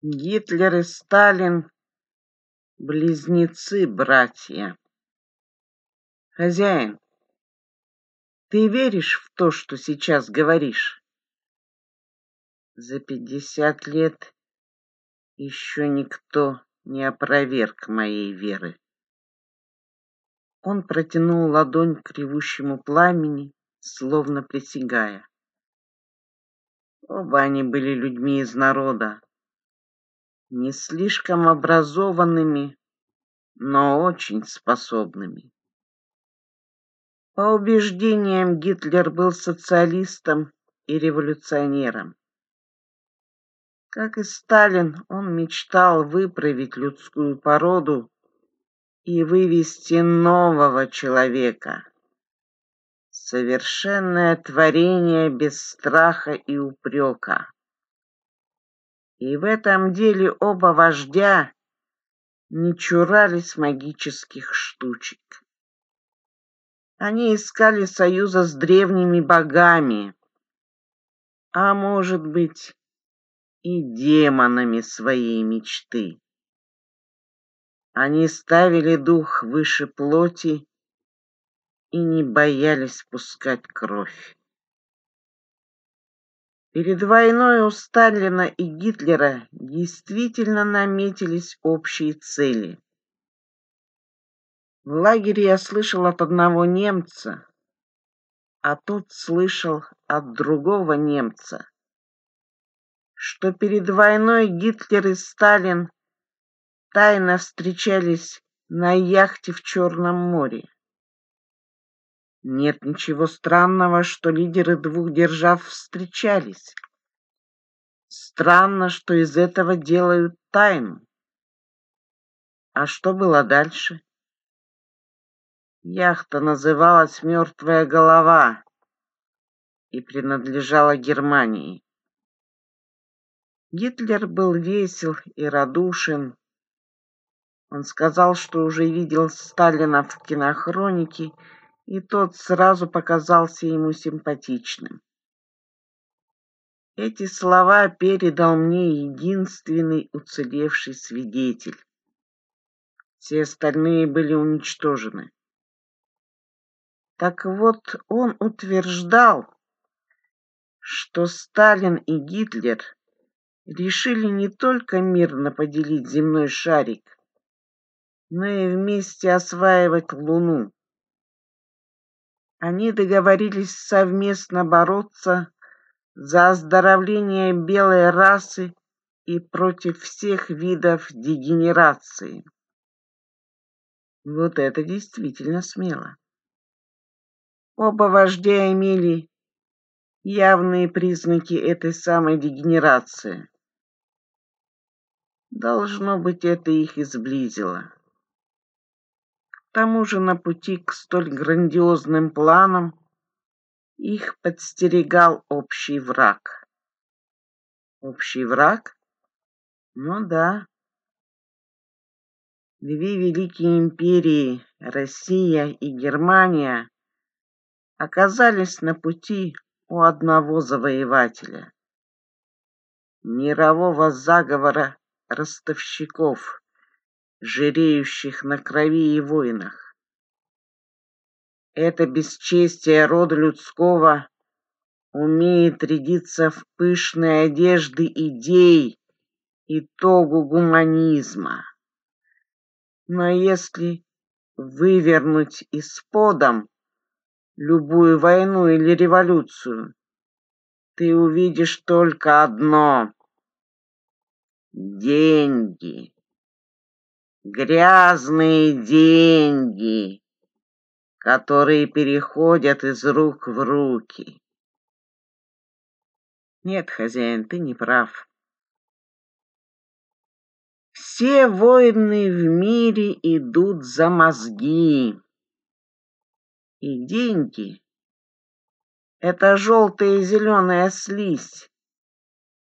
Гитлер и Сталин — близнецы-братья. Хозяин, ты веришь в то, что сейчас говоришь? За пятьдесят лет еще никто не опроверг моей веры. Он протянул ладонь к ревущему пламени, словно присягая. Оба они были людьми из народа, не слишком образованными, но очень способными. По убеждениям Гитлер был социалистом и революционером. Как и Сталин, он мечтал выправить людскую породу и вывести нового человека. Совершенное творение без страха и упрека. И в этом деле оба вождя не чурались магических штучек. Они искали союза с древними богами, а может быть и демонами своей мечты. Они ставили дух выше плоти и не боялись пускать кровь. Перед войной у Сталина и Гитлера действительно наметились общие цели. В лагере я слышал от одного немца, а тот слышал от другого немца, что перед войной Гитлер и Сталин тайно встречались на яхте в Черном море. Нет ничего странного, что лидеры двух держав встречались. Странно, что из этого делают тайну. А что было дальше? Яхта называлась «Мертвая голова» и принадлежала Германии. Гитлер был весел и радушен, он сказал, что уже видел Сталина в кинохронике, и тот сразу показался ему симпатичным. Эти слова передал мне единственный уцелевший свидетель. Все остальные были уничтожены. Так вот, он утверждал, что Сталин и Гитлер решили не только мирно поделить земной шарик, но и вместе осваивать Луну. Они договорились совместно бороться за оздоровление белой расы и против всех видов дегенерации. Вот это действительно смело. Оба вождя имели явные признаки этой самой дегенерации. Должно быть, это их изблизило тому же на пути к столь грандиозным планам их подстерегал общий враг. Общий враг? Ну да. Две великие империи, Россия и Германия, оказались на пути у одного завоевателя. Мирового заговора ростовщиков – жиреющих на крови и войнах. Это бесчестие рода людского умеет рядиться в пышной одежды идей и тогу гуманизма. Но если вывернуть из подом любую войну или революцию, ты увидишь только одно — деньги грязные деньги, которые переходят из рук в руки. Нет, хозяин, ты не прав. Все войны в мире идут за мозги. И деньги — это желтая и зеленая слизь,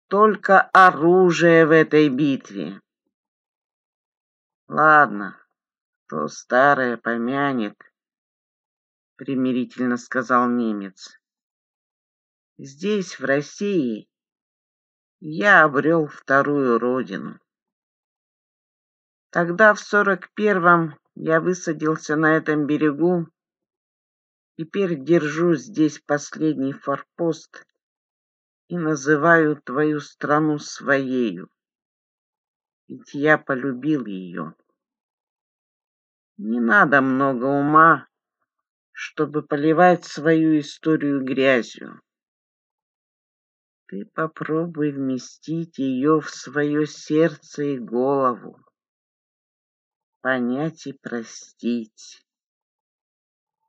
только оружие в этой битве. Ладно, то старое помянет, примирительно сказал немец. Здесь, в России, я обрел вторую родину. Тогда в сорок первом я высадился на этом берегу, теперь держу здесь последний форпост и называю твою страну своею, ведь я полюбил ее. Не надо много ума, чтобы поливать свою историю грязью. Ты попробуй вместить ее в свое сердце и голову, понять и простить,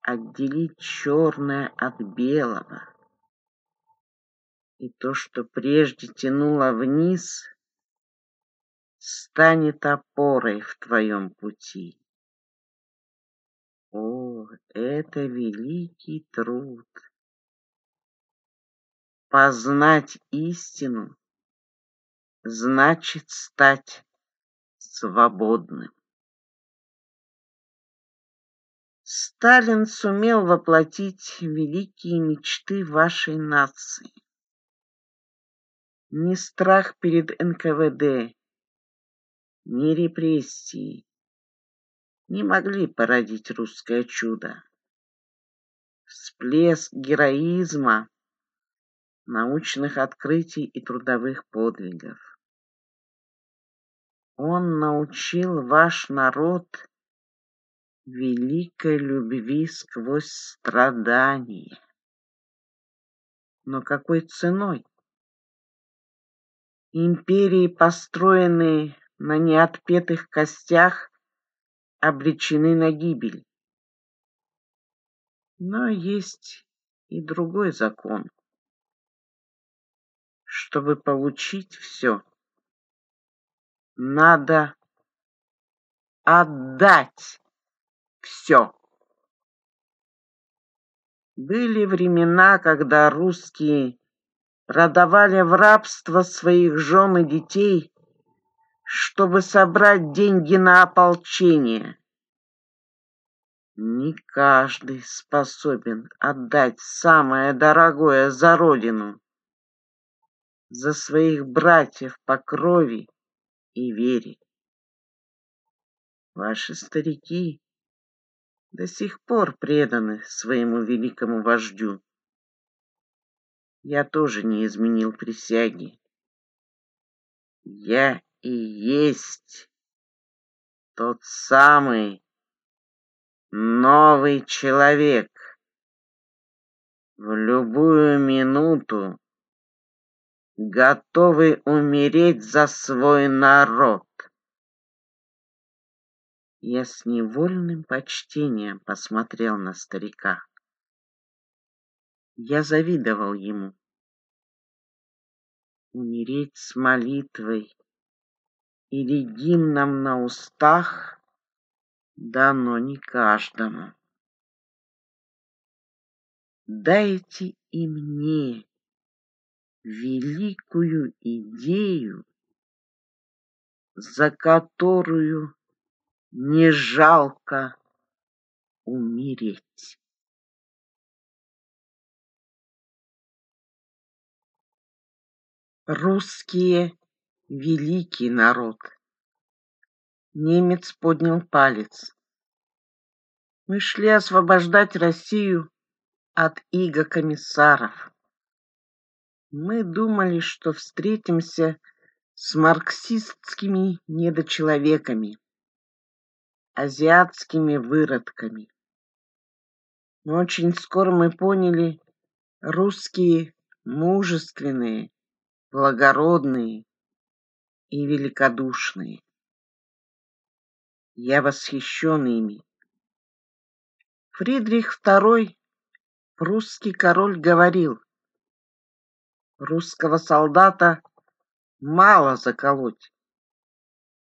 отделить черное от белого. И то, что прежде тянуло вниз, станет опорой в твоем пути. О, это великий труд. Познать истину значит стать свободным. Сталин сумел воплотить великие мечты вашей нации. Ни страх перед НКВД, ни репрессии, не могли породить русское чудо. Всплеск героизма, научных открытий и трудовых подвигов. Он научил ваш народ великой любви сквозь страдания. Но какой ценой? Империи, построенные на неотпетых костях обречены на гибель. Но есть и другой закон. Чтобы получить все, надо отдать все. Были времена, когда русские продавали в рабство своих жен и детей чтобы собрать деньги на ополчение. Не каждый способен отдать самое дорогое за родину, за своих братьев по крови и вере. Ваши старики до сих пор преданы своему великому вождю. Я тоже не изменил присяги. Я и есть тот самый новый человек. В любую минуту готовый умереть за свой народ. Я с невольным почтением посмотрел на старика. Я завидовал ему. Умереть с молитвой и редим нам на устах дано не каждому. Дайте и мне великую идею, за которую не жалко умереть. Русские великий народ. Немец поднял палец. Мы шли освобождать Россию от иго комиссаров. Мы думали, что встретимся с марксистскими недочеловеками, азиатскими выродками. Но очень скоро мы поняли, русские мужественные, благородные, и великодушные. Я восхищен ими. Фридрих II, прусский король, говорил, русского солдата мало заколоть,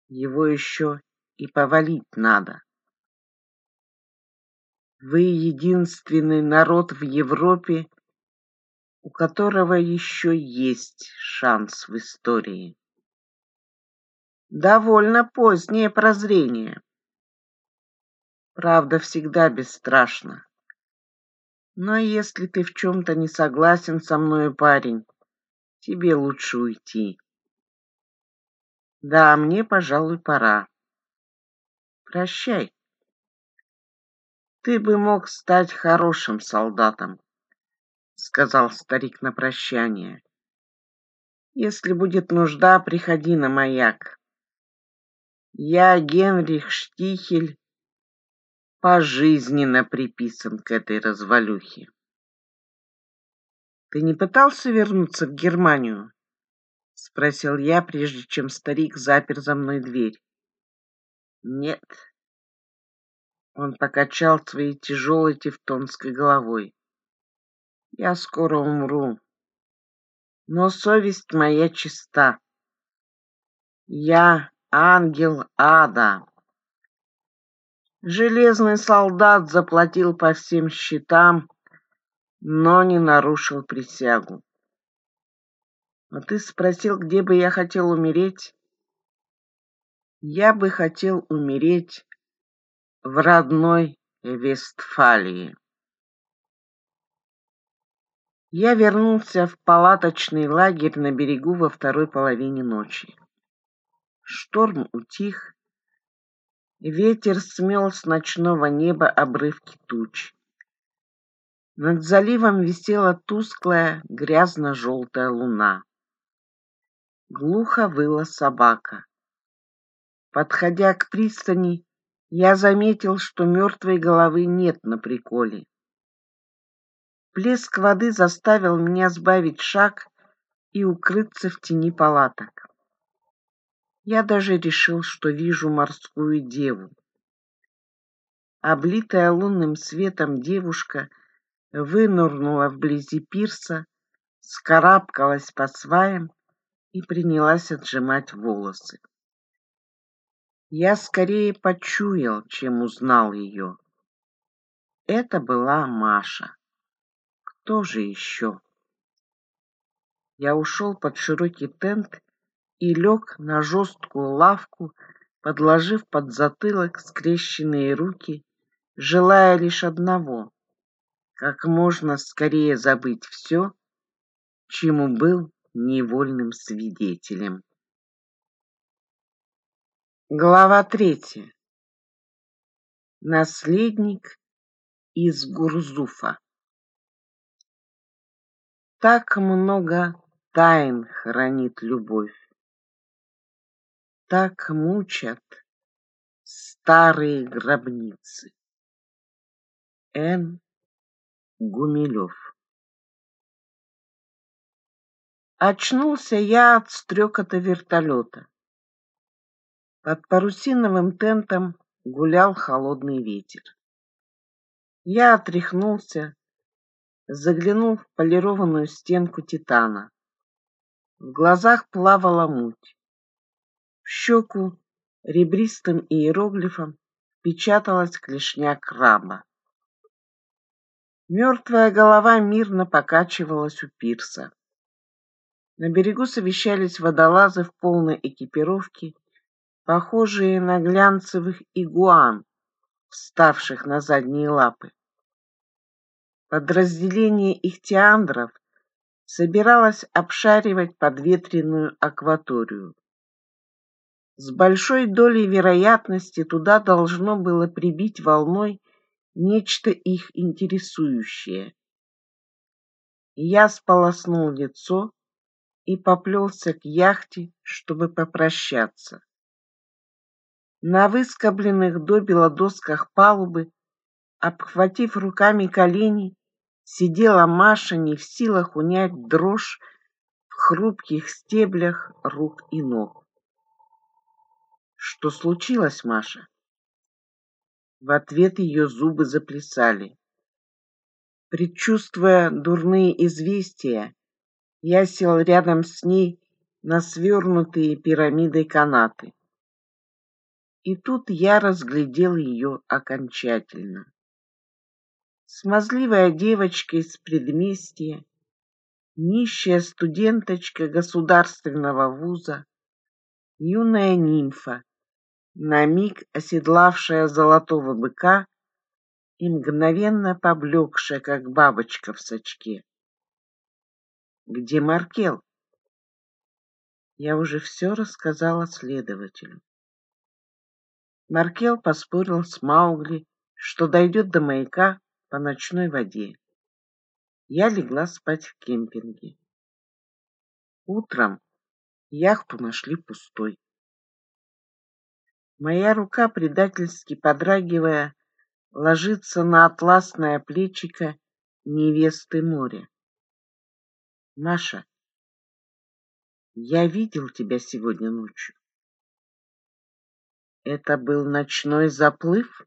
его еще и повалить надо. Вы единственный народ в Европе, у которого еще есть шанс в истории. Довольно позднее прозрение. Правда всегда бесстрашна. Но если ты в чем-то не согласен со мной, парень, тебе лучше уйти. Да, мне, пожалуй, пора. Прощай. Ты бы мог стать хорошим солдатом, сказал старик на прощание. Если будет нужда, приходи на маяк. Я, Генрих Штихель, пожизненно приписан к этой развалюхе. Ты не пытался вернуться в Германию? Спросил я, прежде чем старик запер за мной дверь. Нет. Он покачал своей тяжелой тевтонской головой. Я скоро умру. Но совесть моя чиста. Я ангел ада. Железный солдат заплатил по всем счетам, но не нарушил присягу. А ты спросил, где бы я хотел умереть? Я бы хотел умереть в родной Вестфалии. Я вернулся в палаточный лагерь на берегу во второй половине ночи. Шторм утих, ветер смел с ночного неба обрывки туч. Над заливом висела тусклая грязно-желтая луна. Глухо выла собака. Подходя к пристани, я заметил, что мертвой головы нет на приколе. Плеск воды заставил меня сбавить шаг и укрыться в тени палаток. Я даже решил, что вижу морскую деву. Облитая лунным светом девушка вынырнула вблизи пирса, скарабкалась по сваям и принялась отжимать волосы. Я скорее почуял, чем узнал ее. Это была Маша. Кто же еще? Я ушел под широкий тент и лег на жесткую лавку, подложив под затылок скрещенные руки, желая лишь одного — как можно скорее забыть все, чему был невольным свидетелем. Глава третья. Наследник из Гурзуфа. Так много тайн хранит любовь так мучат старые гробницы. Н. Гумилев Очнулся я от стрекота вертолета. Под парусиновым тентом гулял холодный ветер. Я отряхнулся, заглянул в полированную стенку титана. В глазах плавала муть в щеку ребристым иероглифом печаталась клешня краба. Мертвая голова мирно покачивалась у пирса. На берегу совещались водолазы в полной экипировке, похожие на глянцевых игуан, вставших на задние лапы. Подразделение ихтиандров собиралось обшаривать подветренную акваторию. С большой долей вероятности туда должно было прибить волной нечто их интересующее. Я сполоснул лицо и поплелся к яхте, чтобы попрощаться. На выскобленных до белодосках палубы, обхватив руками колени, сидела Маша не в силах унять дрожь в хрупких стеблях рук и ног. Что случилось, Маша? В ответ ее зубы заплясали. Предчувствуя дурные известия, я сел рядом с ней на свернутые пирамидой канаты. И тут я разглядел ее окончательно. Смазливая девочка из предместья, нищая студенточка государственного вуза, юная нимфа, на миг оседлавшая золотого быка и мгновенно поблекшая, как бабочка в сачке. «Где Маркел?» Я уже все рассказала следователю. Маркел поспорил с Маугли, что дойдет до маяка по ночной воде. Я легла спать в кемпинге. Утром яхту нашли пустой. Моя рука, предательски подрагивая, ложится на атласное плечико невесты моря. Маша, я видел тебя сегодня ночью. Это был ночной заплыв?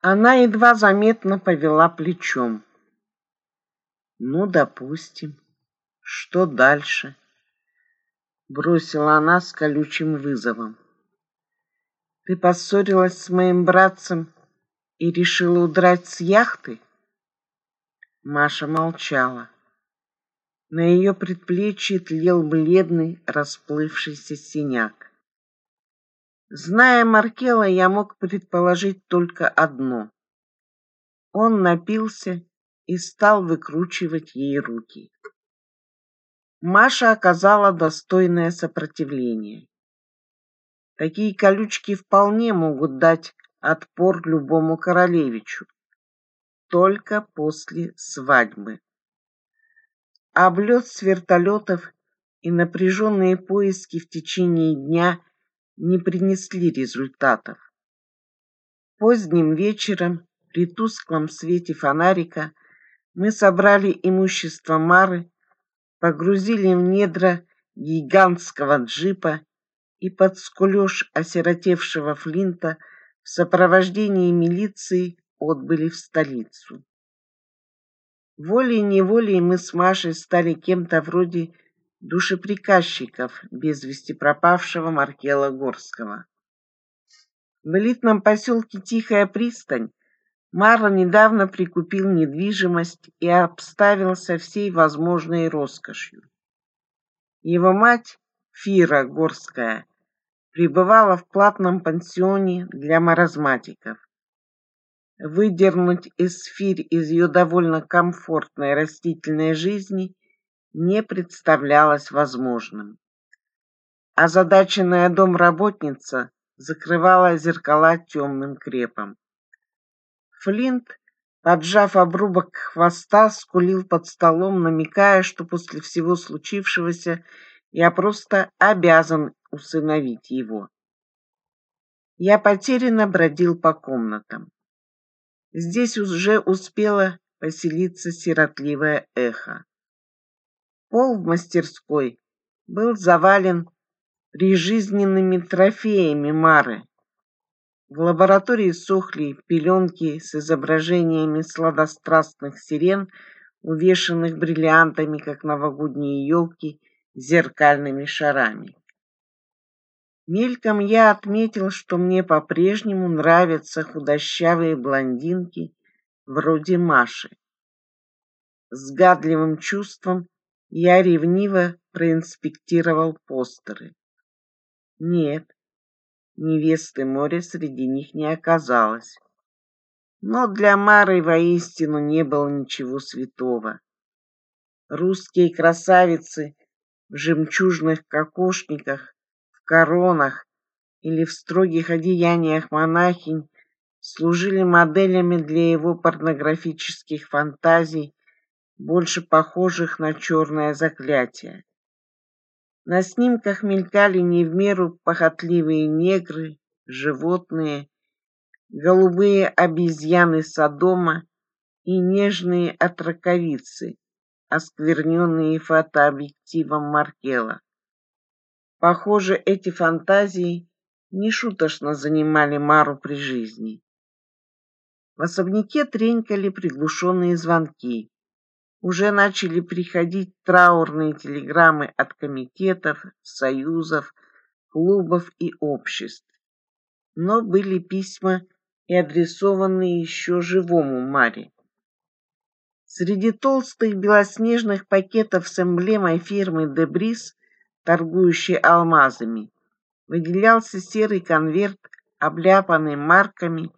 Она едва заметно повела плечом. Ну, допустим. Что дальше? бросила она с колючим вызовом. Ты поссорилась с моим братцем и решила удрать с яхты? Маша молчала. На ее предплечье тлел бледный расплывшийся синяк. Зная Маркела, я мог предположить только одно. Он напился и стал выкручивать ей руки. Маша оказала достойное сопротивление. Такие колючки вполне могут дать отпор любому королевичу. Только после свадьбы. Облет с вертолетов и напряженные поиски в течение дня не принесли результатов. Поздним вечером при тусклом свете фонарика мы собрали имущество Мары погрузили в недра гигантского джипа и под скулёж осиротевшего Флинта в сопровождении милиции отбыли в столицу. Волей-неволей мы с Машей стали кем-то вроде душеприказчиков без вести пропавшего Маркела Горского. В элитном поселке Тихая пристань Марло недавно прикупил недвижимость и обставился всей возможной роскошью. Его мать, Фира Горская, пребывала в платном пансионе для маразматиков. Выдернуть эсфирь из ее довольно комфортной растительной жизни не представлялось возможным. Озадаченная домработница закрывала зеркала темным крепом. Флинт, поджав обрубок хвоста, скулил под столом, намекая, что после всего случившегося я просто обязан усыновить его. Я потерянно бродил по комнатам. Здесь уже успело поселиться сиротливое эхо. Пол в мастерской был завален прижизненными трофеями Мары, в лаборатории сохли пеленки с изображениями сладострастных сирен, увешанных бриллиантами, как новогодние елки, зеркальными шарами. Мельком я отметил, что мне по-прежнему нравятся худощавые блондинки вроде Маши. С гадливым чувством я ревниво проинспектировал постеры. Нет, невесты моря среди них не оказалось. Но для Мары воистину не было ничего святого. Русские красавицы в жемчужных кокошниках, в коронах или в строгих одеяниях монахинь служили моделями для его порнографических фантазий, больше похожих на черное заклятие. На снимках мелькали не в меру похотливые негры, животные, голубые обезьяны Содома и нежные отраковицы, оскверненные фотообъективом Маркела. Похоже, эти фантазии нешуточно занимали Мару при жизни. В особняке тренькали приглушенные звонки уже начали приходить траурные телеграммы от комитетов, союзов, клубов и обществ. Но были письма и адресованные еще живому Маре. Среди толстых белоснежных пакетов с эмблемой фирмы «Дебрис», торгующей алмазами, выделялся серый конверт, обляпанный марками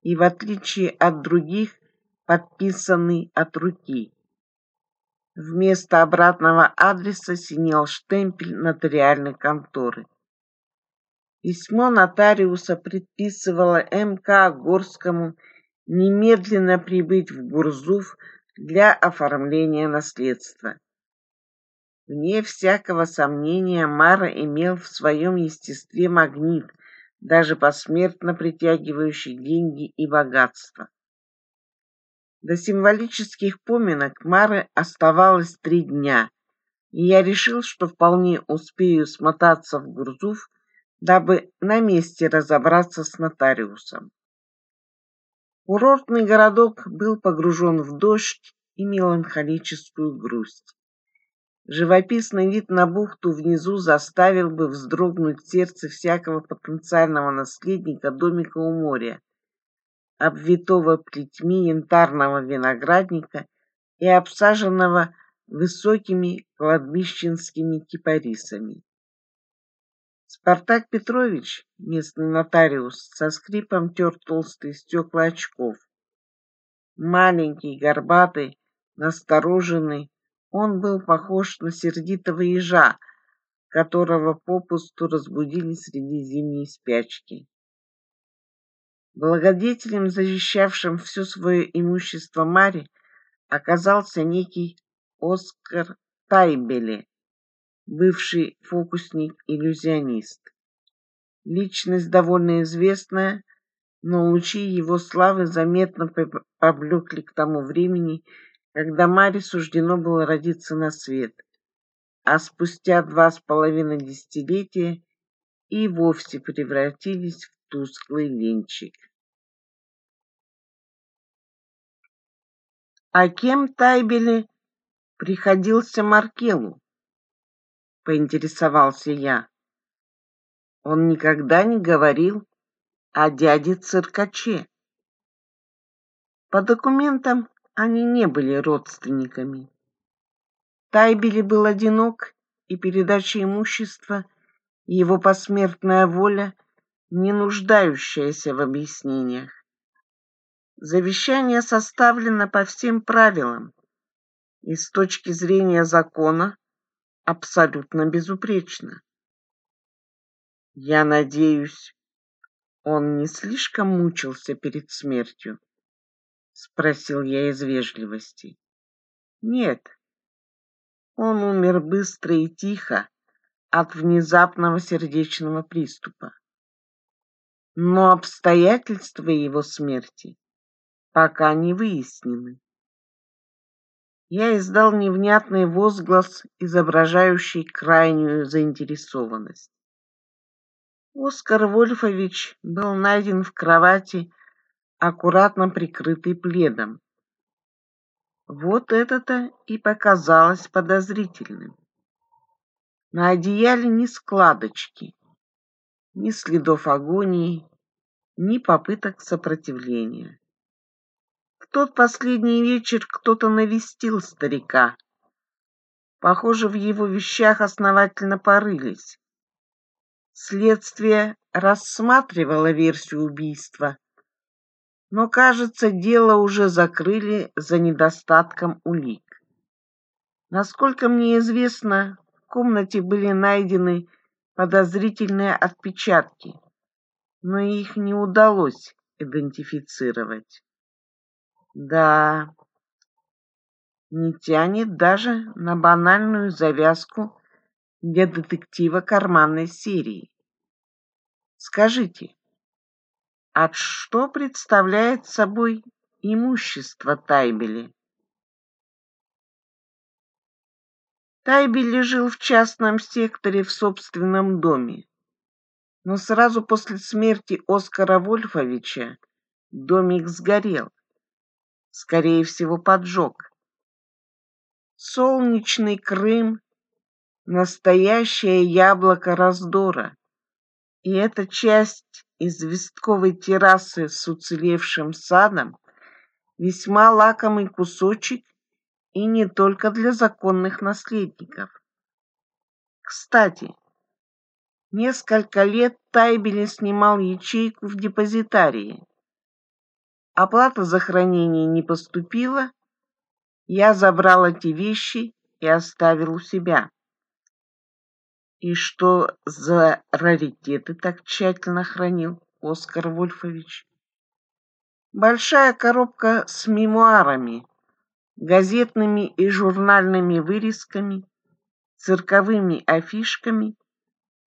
и, в отличие от других, подписанный от руки. Вместо обратного адреса синел штемпель нотариальной конторы. Письмо нотариуса предписывало МК Горскому немедленно прибыть в Гурзуф для оформления наследства. Вне всякого сомнения Мара имел в своем естестве магнит, даже посмертно притягивающий деньги и богатство. До символических поминок Мары оставалось три дня, и я решил, что вполне успею смотаться в Гурзуф, дабы на месте разобраться с нотариусом. Курортный городок был погружен в дождь и меланхолическую грусть. Живописный вид на бухту внизу заставил бы вздрогнуть сердце всякого потенциального наследника домика у моря, обвитого плетьми янтарного виноградника и обсаженного высокими кладбищенскими кипарисами. Спартак Петрович, местный нотариус, со скрипом тер толстые стекла очков. Маленький, горбатый, настороженный, он был похож на сердитого ежа, которого попусту разбудили среди зимней спячки. Благодетелем, защищавшим все свое имущество Мари, оказался некий Оскар Тайбели, бывший фокусник-иллюзионист. Личность довольно известная, но лучи его славы заметно поблекли к тому времени, когда Маре суждено было родиться на свет, а спустя два с половиной десятилетия и вовсе превратились в тусклый венчик. «А кем Тайбели приходился Маркелу?» — поинтересовался я. Он никогда не говорил о дяде-циркаче. По документам они не были родственниками. Тайбели был одинок, и передача имущества, его посмертная воля не нуждающаяся в объяснениях. Завещание составлено по всем правилам и с точки зрения закона абсолютно безупречно. Я надеюсь, он не слишком мучился перед смертью? Спросил я из вежливости. Нет. Он умер быстро и тихо от внезапного сердечного приступа но обстоятельства его смерти пока не выяснены. Я издал невнятный возглас, изображающий крайнюю заинтересованность. Оскар Вольфович был найден в кровати, аккуратно прикрытый пледом. Вот это-то и показалось подозрительным. На одеяле не складочки, ни следов агонии, ни попыток сопротивления. В тот последний вечер кто-то навестил старика. Похоже, в его вещах основательно порылись. Следствие рассматривало версию убийства, но, кажется, дело уже закрыли за недостатком улик. Насколько мне известно, в комнате были найдены подозрительные отпечатки, но их не удалось идентифицировать. Да, не тянет даже на банальную завязку для детектива карманной серии. Скажите, а что представляет собой имущество Тайбели? Тайбели жил в частном секторе в собственном доме. Но сразу после смерти Оскара Вольфовича домик сгорел. Скорее всего, поджег. Солнечный Крым — настоящее яблоко раздора. И эта часть известковой террасы с уцелевшим садом — весьма лакомый кусочек и не только для законных наследников. Кстати, несколько лет Тайбелин снимал ячейку в депозитарии. Оплата за хранение не поступила, я забрал эти вещи и оставил у себя. И что за раритеты так тщательно хранил Оскар Вольфович? Большая коробка с мемуарами газетными и журнальными вырезками, цирковыми афишками,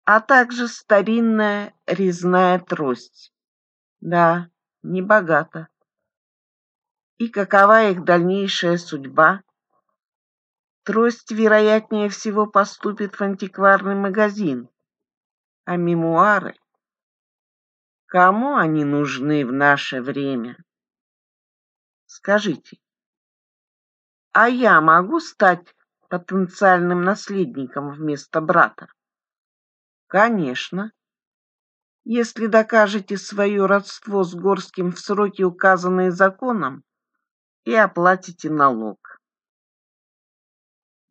а также старинная резная трость. Да, небогато. И какова их дальнейшая судьба? Трость, вероятнее всего, поступит в антикварный магазин. А мемуары? Кому они нужны в наше время? Скажите, а я могу стать потенциальным наследником вместо брата? Конечно. Если докажете свое родство с Горским в сроки, указанные законом, и оплатите налог.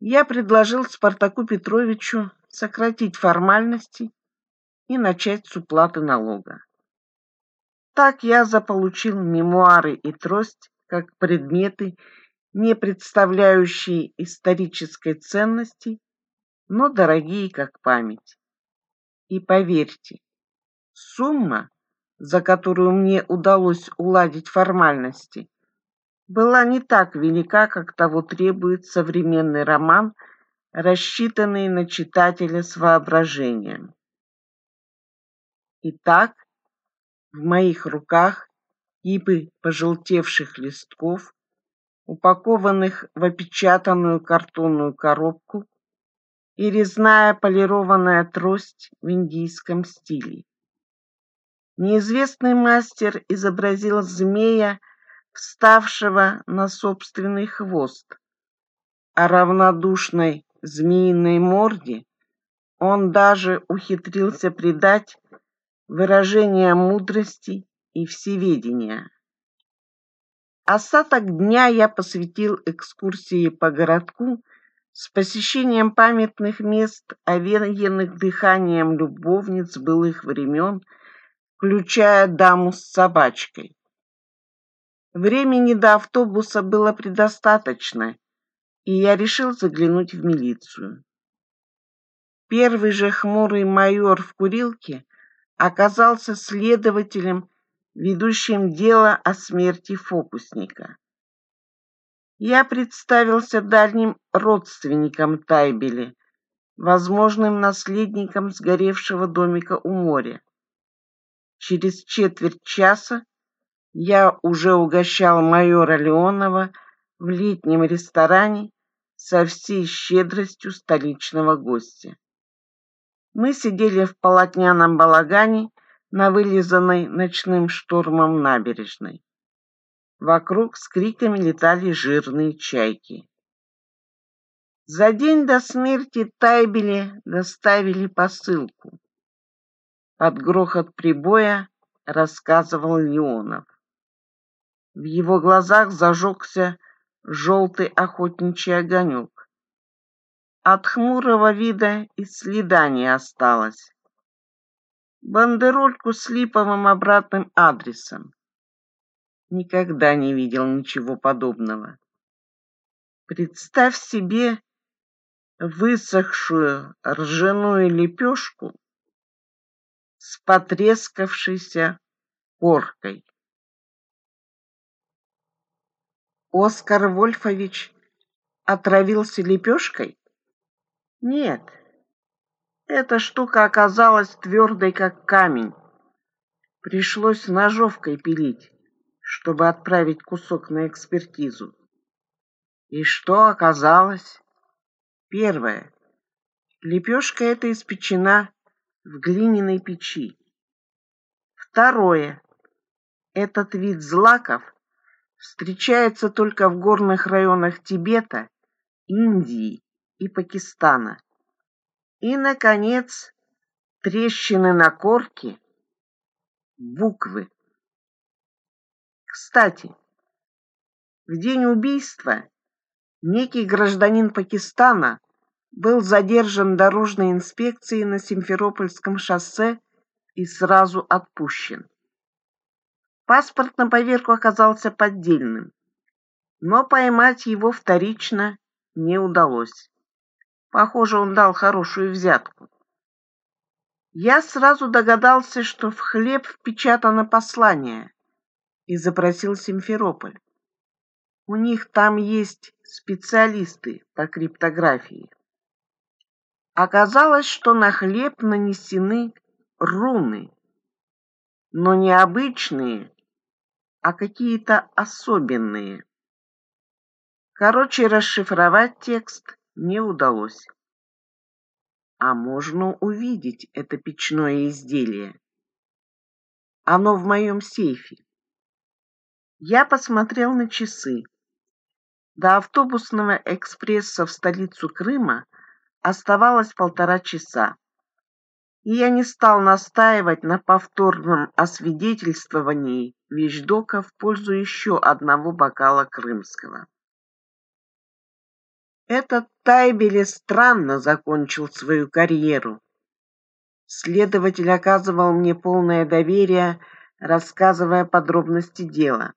Я предложил Спартаку Петровичу сократить формальности и начать с уплаты налога. Так я заполучил мемуары и трость как предметы не представляющие исторической ценности, но дорогие как память. И поверьте, сумма, за которую мне удалось уладить формальности, была не так велика, как того требует современный роман, рассчитанный на читателя с воображением. Итак, в моих руках гибы пожелтевших листков, упакованных в опечатанную картонную коробку, и резная полированная трость в индийском стиле. Неизвестный мастер изобразил змея, вставшего на собственный хвост, а равнодушной змеиной морде он даже ухитрился придать выражение мудрости и всеведения. Остаток дня я посвятил экскурсии по городку с посещением памятных мест, овеянных дыханием любовниц былых времен, включая даму с собачкой. Времени до автобуса было предостаточно, и я решил заглянуть в милицию. Первый же хмурый майор в курилке оказался следователем ведущим дело о смерти фокусника. Я представился дальним родственником Тайбели, возможным наследником сгоревшего домика у моря. Через четверть часа я уже угощал майора Леонова в летнем ресторане со всей щедростью столичного гостя. Мы сидели в полотняном балагане – на вылизанной ночным штормом набережной. Вокруг с криками летали жирные чайки. За день до смерти Тайбели доставили посылку. Под грохот прибоя рассказывал Леонов. В его глазах зажегся желтый охотничий огонек. От хмурого вида и следа не осталось бандерольку с липовым обратным адресом. Никогда не видел ничего подобного. Представь себе высохшую ржаную лепешку с потрескавшейся коркой. Оскар Вольфович отравился лепешкой? Нет, эта штука оказалась твердой, как камень. Пришлось ножовкой пилить, чтобы отправить кусок на экспертизу. И что оказалось? Первое. Лепешка эта испечена в глиняной печи. Второе. Этот вид злаков встречается только в горных районах Тибета, Индии и Пакистана. И, наконец, трещины на корке, буквы. Кстати, в день убийства некий гражданин Пакистана был задержан дорожной инспекцией на Симферопольском шоссе и сразу отпущен. Паспорт на поверку оказался поддельным, но поймать его вторично не удалось. Похоже, он дал хорошую взятку. Я сразу догадался, что в хлеб впечатано послание, и запросил Симферополь. У них там есть специалисты по криптографии. Оказалось, что на хлеб нанесены руны, но не обычные, а какие-то особенные. Короче, расшифровать текст не удалось. А можно увидеть это печное изделие. Оно в моем сейфе. Я посмотрел на часы. До автобусного экспресса в столицу Крыма оставалось полтора часа. И я не стал настаивать на повторном освидетельствовании вещдока в пользу еще одного бокала крымского. Этот Тайбели странно закончил свою карьеру. Следователь оказывал мне полное доверие, рассказывая подробности дела.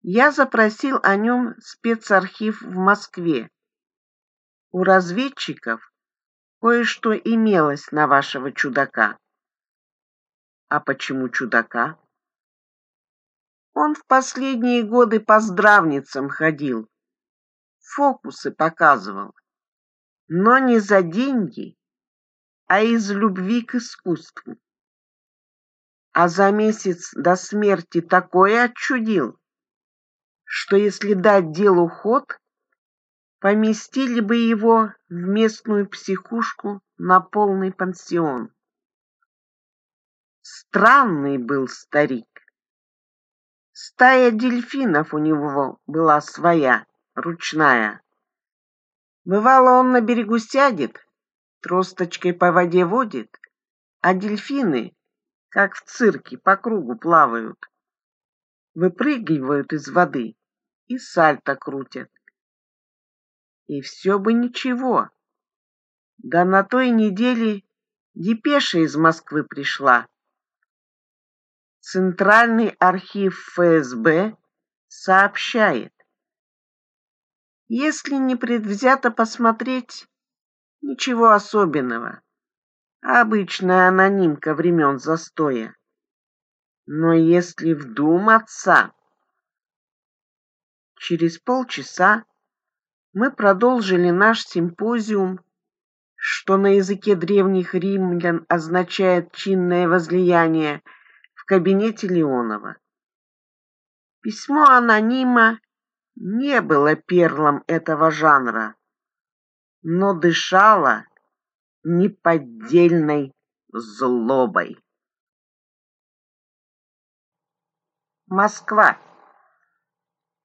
Я запросил о нем спецархив в Москве. У разведчиков кое-что имелось на вашего чудака. А почему чудака? Он в последние годы по здравницам ходил, фокусы показывал, но не за деньги, а из любви к искусству. А за месяц до смерти такое отчудил, что если дать делу ход, поместили бы его в местную психушку на полный пансион. Странный был старик. Стая дельфинов у него была своя ручная. Бывало, он на берегу сядет, тросточкой по воде водит, а дельфины, как в цирке, по кругу плавают. Выпрыгивают из воды и сальто крутят. И все бы ничего. Да на той неделе депеша из Москвы пришла. Центральный архив ФСБ сообщает, если не предвзято посмотреть, ничего особенного. Обычная анонимка времен застоя. Но если вдуматься... Через полчаса мы продолжили наш симпозиум, что на языке древних римлян означает «чинное возлияние», в кабинете Леонова. Письмо анонима не было перлом этого жанра, но дышала неподдельной злобой. Москва.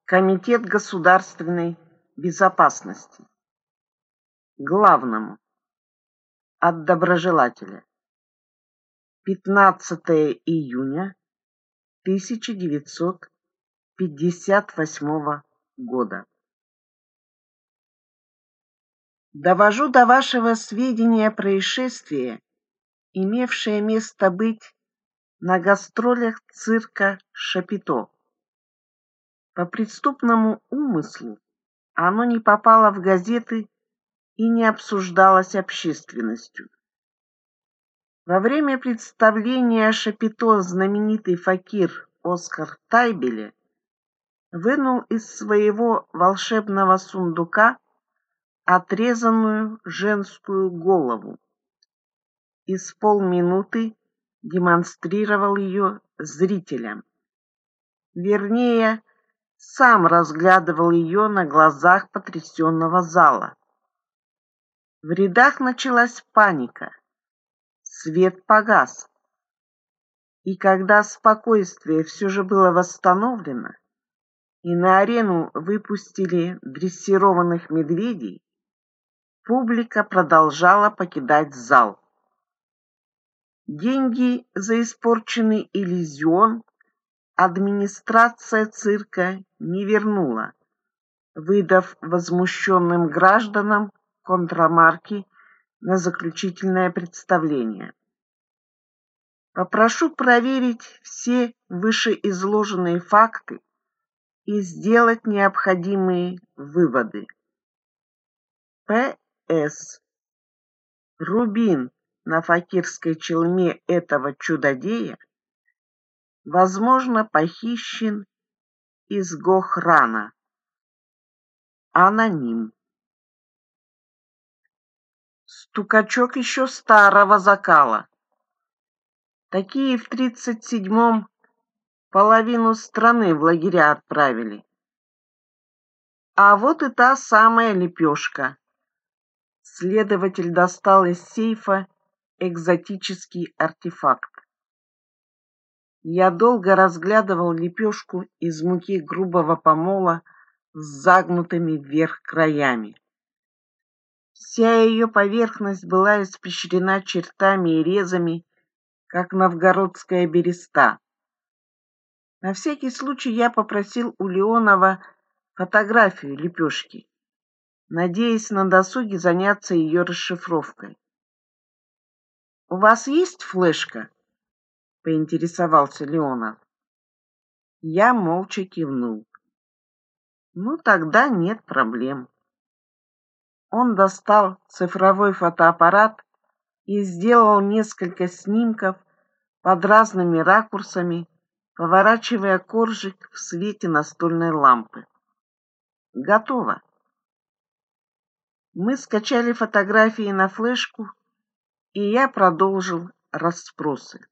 Комитет государственной безопасности. Главному. От доброжелателя. 15 июня 1958 года года. Довожу до вашего сведения происшествие, имевшее место быть на гастролях цирка Шапито. По преступному умыслу оно не попало в газеты и не обсуждалось общественностью. Во время представления Шапито знаменитый факир Оскар Тайбеля вынул из своего волшебного сундука отрезанную женскую голову и с полминуты демонстрировал ее зрителям. Вернее, сам разглядывал ее на глазах потрясенного зала. В рядах началась паника. Свет погас. И когда спокойствие все же было восстановлено, и на арену выпустили дрессированных медведей, публика продолжала покидать зал. Деньги за испорченный иллюзион администрация цирка не вернула, выдав возмущенным гражданам контрамарки на заключительное представление. Попрошу проверить все вышеизложенные факты и сделать необходимые выводы. П.С. Рубин на факирской челме этого чудодея, возможно, похищен из Гохрана. Аноним. Стукачок еще старого закала. Такие в тридцать седьмом Половину страны в лагеря отправили. А вот и та самая лепешка. Следователь достал из сейфа экзотический артефакт. Я долго разглядывал лепешку из муки грубого помола с загнутыми вверх краями. Вся ее поверхность была испещрена чертами и резами, как новгородская береста. На всякий случай я попросил у Леонова фотографию лепешки, надеясь на досуге заняться ее расшифровкой. «У вас есть флешка?» — поинтересовался Леонов. Я молча кивнул. «Ну, тогда нет проблем». Он достал цифровой фотоаппарат и сделал несколько снимков под разными ракурсами, поворачивая коржик в свете настольной лампы. Готово. Мы скачали фотографии на флешку, и я продолжил расспросы.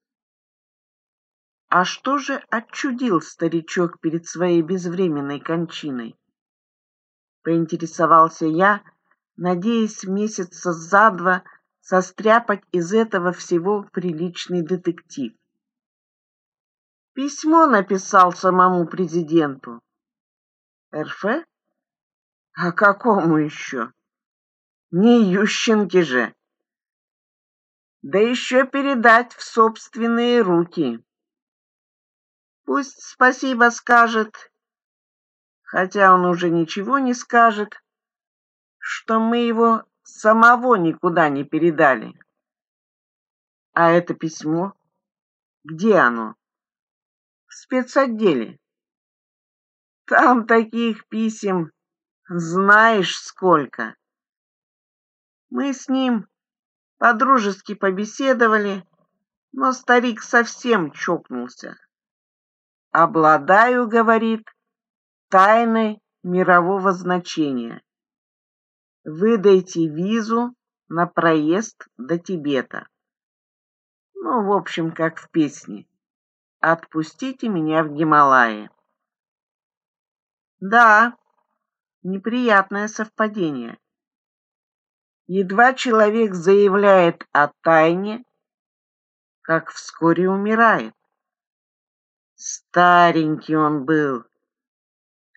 А что же отчудил старичок перед своей безвременной кончиной? Поинтересовался я, надеясь месяца за два состряпать из этого всего приличный детектив. Письмо написал самому президенту. РФ? А какому еще? Не Ющенке же. Да еще передать в собственные руки. Пусть спасибо скажет, хотя он уже ничего не скажет, что мы его самого никуда не передали. А это письмо? Где оно? в спецотделе. Там таких писем знаешь сколько. Мы с ним подружески побеседовали, но старик совсем чокнулся. Обладаю, говорит, тайной мирового значения. Выдайте визу на проезд до Тибета. Ну, в общем, как в песне. Отпустите меня в Гималаи. Да, неприятное совпадение. Едва человек заявляет о тайне, как вскоре умирает. Старенький он был.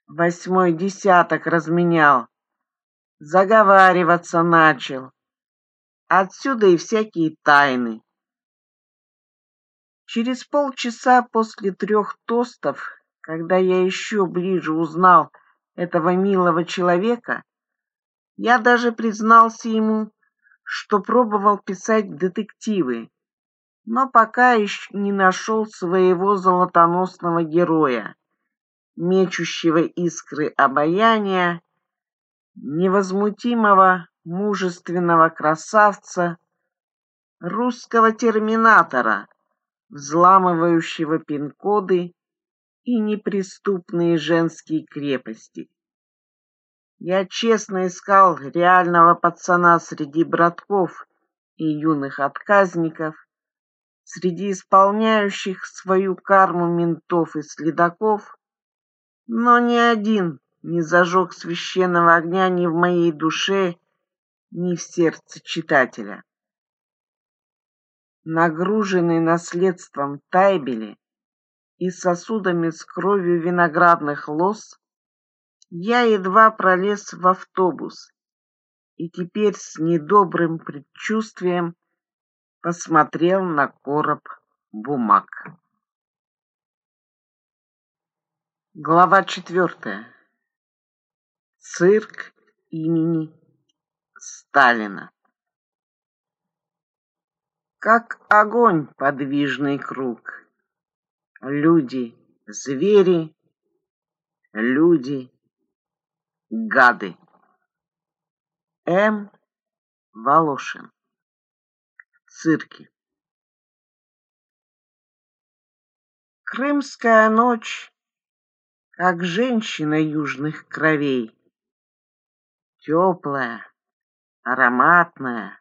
Восьмой десяток разменял. Заговариваться начал. Отсюда и всякие тайны. Через полчаса после трех тостов, когда я еще ближе узнал этого милого человека, я даже признался ему, что пробовал писать детективы, но пока еще не нашел своего золотоносного героя, мечущего искры обаяния, невозмутимого мужественного красавца, русского терминатора, взламывающего пин-коды и неприступные женские крепости. Я честно искал реального пацана среди братков и юных отказников, среди исполняющих свою карму ментов и следаков, но ни один не зажег священного огня ни в моей душе, ни в сердце читателя нагруженный наследством Тайбели и сосудами с кровью виноградных лоз, я едва пролез в автобус и теперь с недобрым предчувствием посмотрел на короб бумаг. Глава четвертая. Цирк имени Сталина как огонь подвижный круг. Люди, звери, люди, гады. М. Волошин. Цирки. Крымская ночь, как женщина южных кровей. Теплая, ароматная,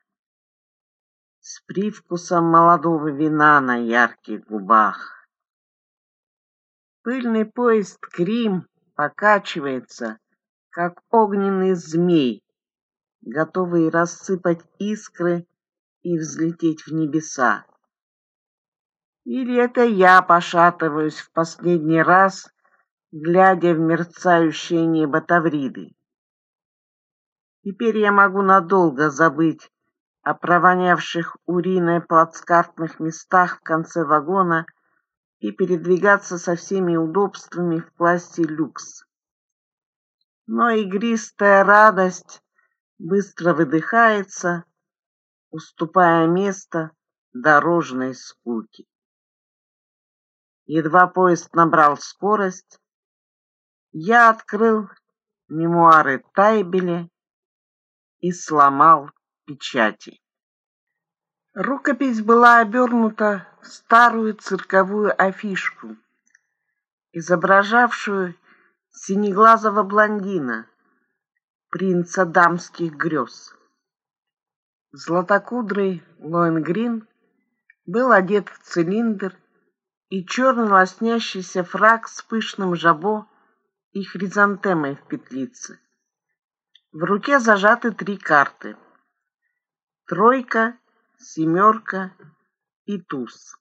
с привкусом молодого вина на ярких губах. Пыльный поезд Крим покачивается, как огненный змей, готовый рассыпать искры и взлететь в небеса. Или это я пошатываюсь в последний раз, глядя в мерцающее небо Тавриды. Теперь я могу надолго забыть о уриной плацкартных местах в конце вагона и передвигаться со всеми удобствами в классе люкс. Но игристая радость быстро выдыхается, уступая место дорожной скуке. Едва поезд набрал скорость, я открыл мемуары Тайбеля и сломал печати. Рукопись была обернута в старую цирковую афишку, изображавшую синеглазого блондина, принца дамских грез. Златокудрый Лоенгрин был одет в цилиндр и черный лоснящийся фраг с пышным жабо и хризантемой в петлице. В руке зажаты три карты — тройка, семерка и туз.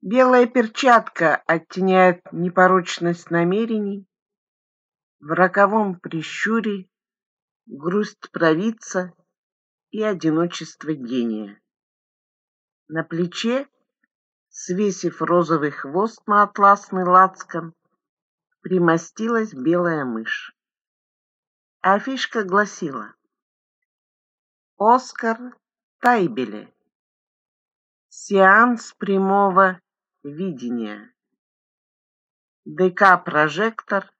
Белая перчатка оттеняет непорочность намерений, в роковом прищуре грусть провидца и одиночество гения. На плече, свесив розовый хвост на атласный лацкан, примостилась белая мышь. А фишка гласила оскар тайбели. Сеанс прямого видения. Дк прожектор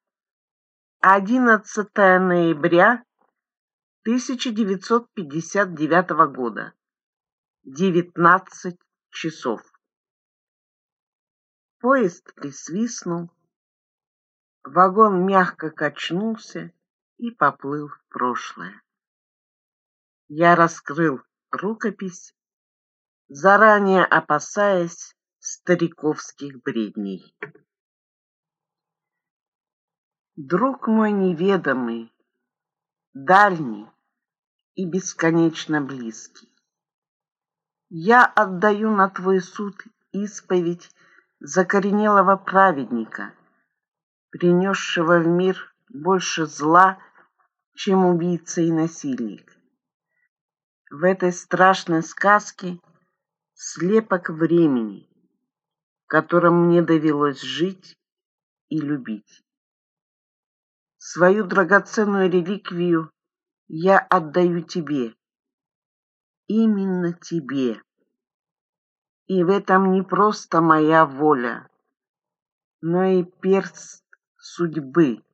одиннадцатое ноября 1959 года. 19 часов. Поезд присвистнул. Вагон мягко качнулся и поплыл в прошлое. Я раскрыл рукопись, заранее опасаясь стариковских бредней. Друг мой неведомый, дальний и бесконечно близкий, я отдаю на твой суд исповедь закоренелого праведника, принесшего в мир больше зла, чем убийца и насильник в этой страшной сказке слепок времени, в котором мне довелось жить и любить. Свою драгоценную реликвию я отдаю тебе, именно тебе. И в этом не просто моя воля, но и перст судьбы,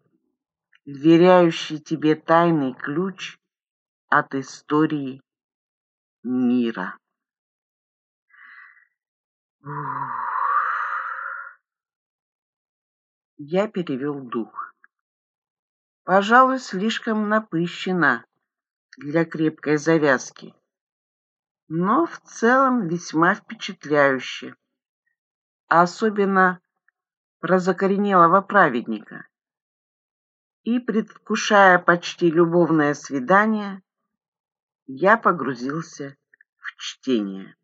веряющий тебе тайный ключ от истории мира. Я перевел дух. Пожалуй, слишком напыщена для крепкой завязки, но в целом весьма впечатляюще, особенно про закоренелого праведника. И, предвкушая почти любовное свидание, я погрузился в чтение.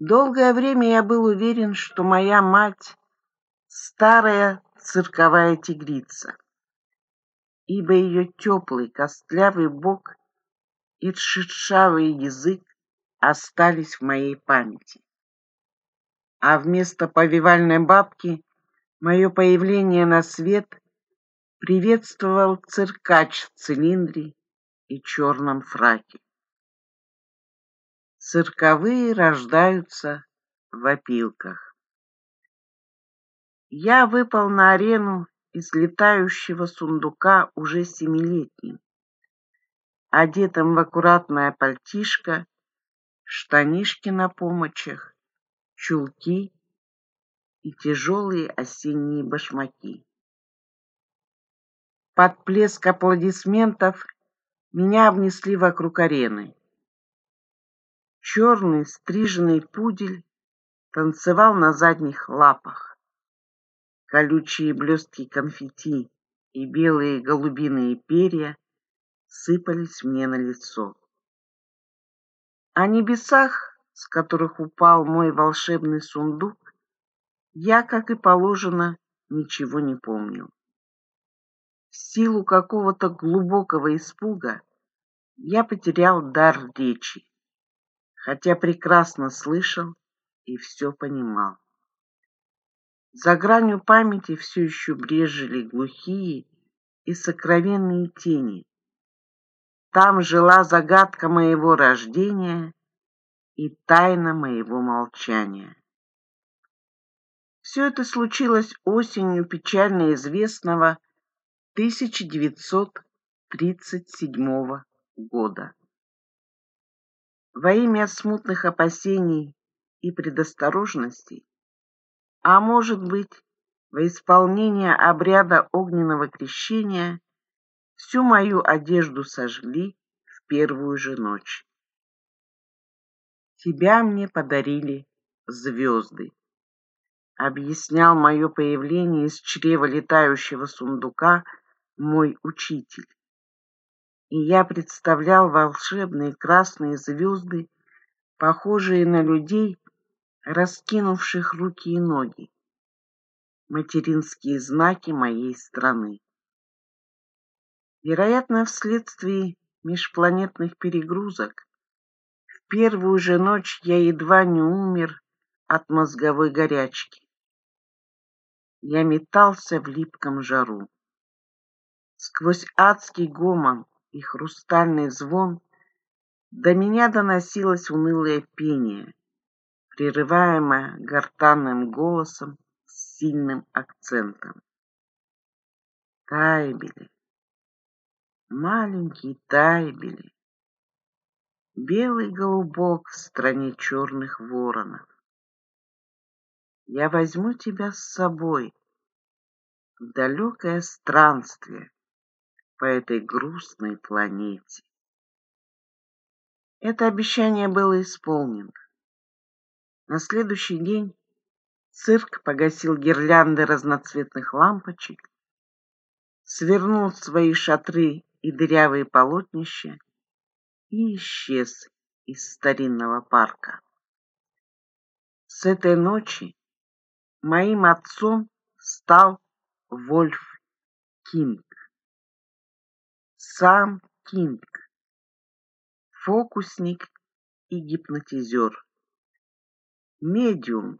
Долгое время я был уверен, что моя мать — старая цирковая тигрица, ибо ее теплый костлявый бок и шершавый язык остались в моей памяти. А вместо повивальной бабки мое появление на свет приветствовал циркач в цилиндре и черном фраке. Цирковые рождаются в опилках. Я выпал на арену из летающего сундука уже семилетним, одетым в аккуратное пальтишко, штанишки на помочах, чулки и тяжелые осенние башмаки. Под плеск аплодисментов меня внесли вокруг арены. Черный стриженный пудель танцевал на задних лапах. Колючие блестки конфетти и белые голубиные перья сыпались мне на лицо. О небесах, с которых упал мой волшебный сундук, я, как и положено, ничего не помню в силу какого-то глубокого испуга я потерял дар речи, хотя прекрасно слышал и все понимал. За гранью памяти все еще брежели глухие и сокровенные тени. Там жила загадка моего рождения и тайна моего молчания. Все это случилось осенью печально известного 1937 года. Во имя смутных опасений и предосторожностей, а может быть, во исполнение обряда огненного крещения, всю мою одежду сожгли в первую же ночь. Тебя мне подарили звезды. Объяснял мое появление из чрева летающего сундука – мой учитель, и я представлял волшебные красные звезды, похожие на людей, раскинувших руки и ноги, материнские знаки моей страны. Вероятно, вследствие межпланетных перегрузок в первую же ночь я едва не умер от мозговой горячки. Я метался в липком жару. Сквозь адский гомон и хрустальный звон до меня доносилось унылое пение, прерываемое гортанным голосом с сильным акцентом. Тайбели, маленький тайбели, белый голубок в стране черных воронов. Я возьму тебя с собой в далекое странствие, по этой грустной планете. Это обещание было исполнено. На следующий день цирк погасил гирлянды разноцветных лампочек, свернул свои шатры и дырявые полотнища и исчез из старинного парка. С этой ночи моим отцом стал Вольф Кинт сам Кинг, фокусник и гипнотизер, медиум,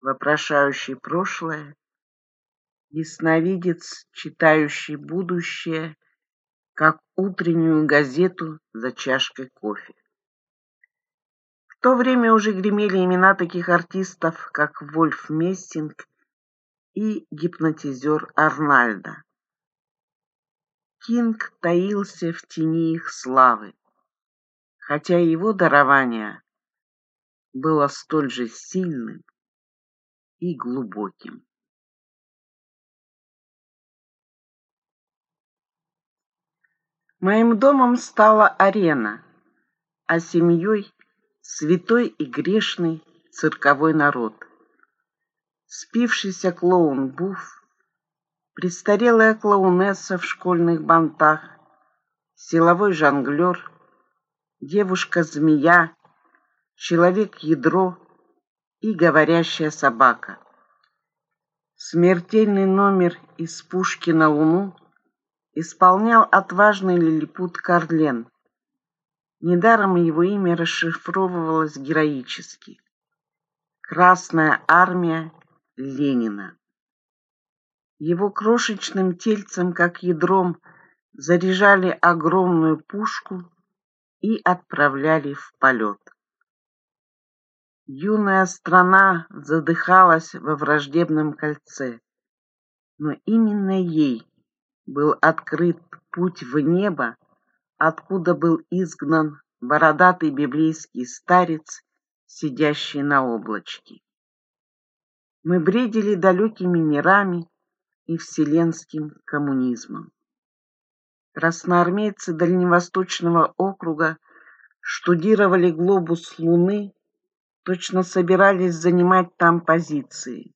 вопрошающий прошлое, ясновидец, читающий будущее, как утреннюю газету за чашкой кофе. В то время уже гремели имена таких артистов, как Вольф Мессинг и гипнотизер Арнальда. Кинг таился в тени их славы, хотя его дарование было столь же сильным и глубоким. Моим домом стала арена, а семьей — святой и грешный цирковой народ. Спившийся клоун Буф престарелая клоунесса в школьных бантах, силовой жонглер, девушка-змея, человек-ядро и говорящая собака. Смертельный номер из пушки на луну исполнял отважный лилипут Карлен. Недаром его имя расшифровывалось героически. Красная армия Ленина. Его крошечным тельцем, как ядром, заряжали огромную пушку и отправляли в полет. Юная страна задыхалась во враждебном кольце, но именно ей был открыт путь в небо, откуда был изгнан бородатый библейский старец, сидящий на облачке. Мы бредили далекими мирами, и вселенским коммунизмом. Красноармейцы Дальневосточного округа штудировали глобус Луны, точно собирались занимать там позиции,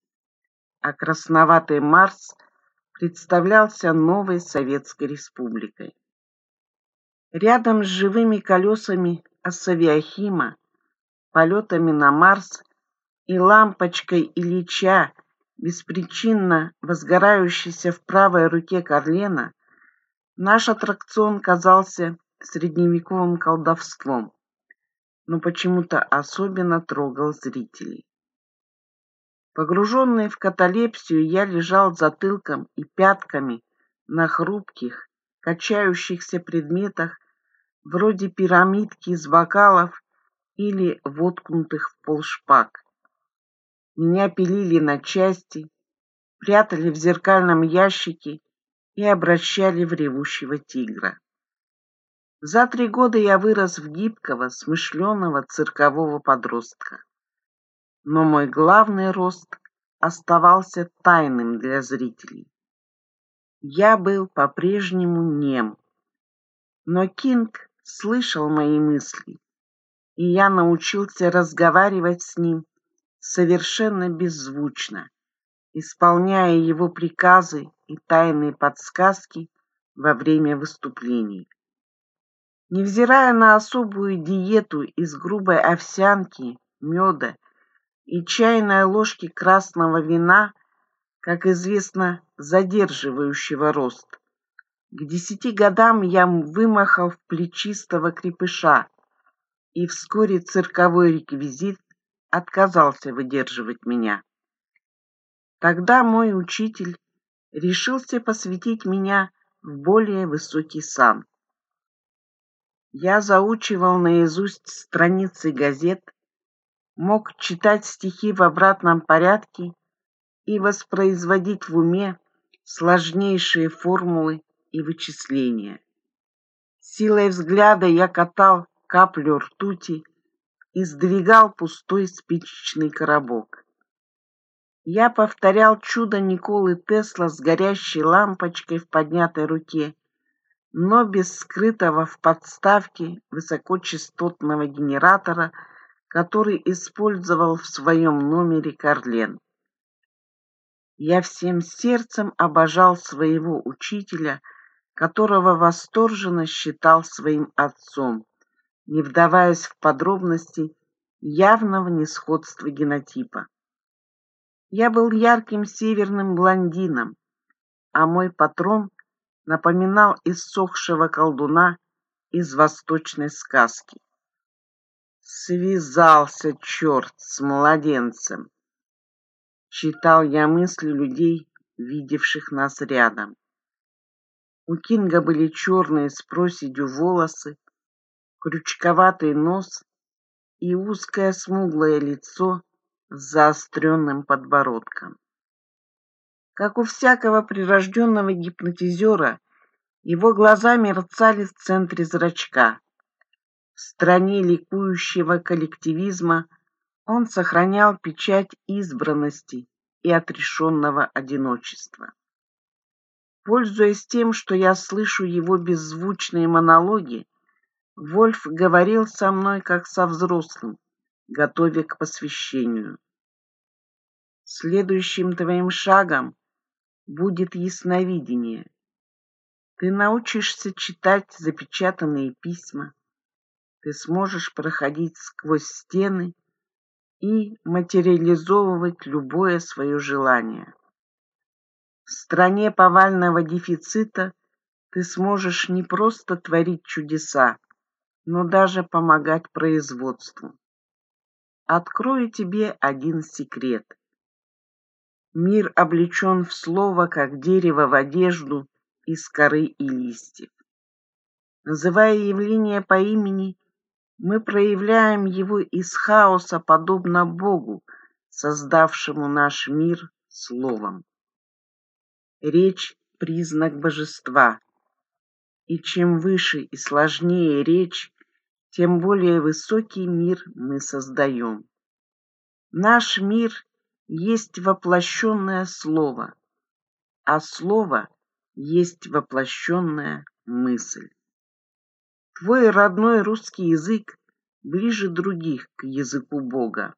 а красноватый Марс представлялся новой Советской Республикой. Рядом с живыми колесами Асавиахима, полетами на Марс и лампочкой Ильича, беспричинно возгорающийся в правой руке Карлена, наш аттракцион казался средневековым колдовством, но почему-то особенно трогал зрителей. Погруженный в каталепсию, я лежал затылком и пятками на хрупких, качающихся предметах, вроде пирамидки из бокалов или воткнутых в пол шпаг. Меня пилили на части, прятали в зеркальном ящике и обращали в ревущего тигра. За три года я вырос в гибкого, смышленого циркового подростка. Но мой главный рост оставался тайным для зрителей. Я был по-прежнему нем, но Кинг слышал мои мысли, и я научился разговаривать с ним совершенно беззвучно, исполняя его приказы и тайные подсказки во время выступлений. Невзирая на особую диету из грубой овсянки, меда и чайной ложки красного вина, как известно, задерживающего рост, к десяти годам я вымахал в плечистого крепыша, и вскоре цирковой реквизит отказался выдерживать меня. Тогда мой учитель решился посвятить меня в более высокий сан. Я заучивал наизусть страницы газет, мог читать стихи в обратном порядке и воспроизводить в уме сложнейшие формулы и вычисления. Силой взгляда я катал каплю ртути и сдвигал пустой спичечный коробок. Я повторял чудо Николы Тесла с горящей лампочкой в поднятой руке, но без скрытого в подставке высокочастотного генератора, который использовал в своем номере Карлен. Я всем сердцем обожал своего учителя, которого восторженно считал своим отцом, не вдаваясь в подробности явного несходства генотипа. Я был ярким северным блондином, а мой патрон напоминал иссохшего колдуна из восточной сказки. «Связался черт с младенцем!» Читал я мысли людей, видевших нас рядом. У Кинга были черные с проседью волосы, крючковатый нос и узкое смуглое лицо с заостренным подбородком. Как у всякого прирожденного гипнотизера, его глаза мерцали в центре зрачка. В стране ликующего коллективизма он сохранял печать избранности и отрешенного одиночества. Пользуясь тем, что я слышу его беззвучные монологи, Вольф говорил со мной, как со взрослым, готовя к посвящению. Следующим твоим шагом будет ясновидение. Ты научишься читать запечатанные письма. Ты сможешь проходить сквозь стены и материализовывать любое свое желание. В стране повального дефицита ты сможешь не просто творить чудеса, но даже помогать производству. Открою тебе один секрет. Мир облечен в слово, как дерево в одежду из коры и листьев. Называя явление по имени, мы проявляем его из хаоса, подобно Богу, создавшему наш мир словом. Речь – признак божества, и чем выше и сложнее речь, тем более высокий мир мы создаем. Наш мир есть воплощенное слово, а слово есть воплощенная мысль. Твой родной русский язык ближе других к языку Бога.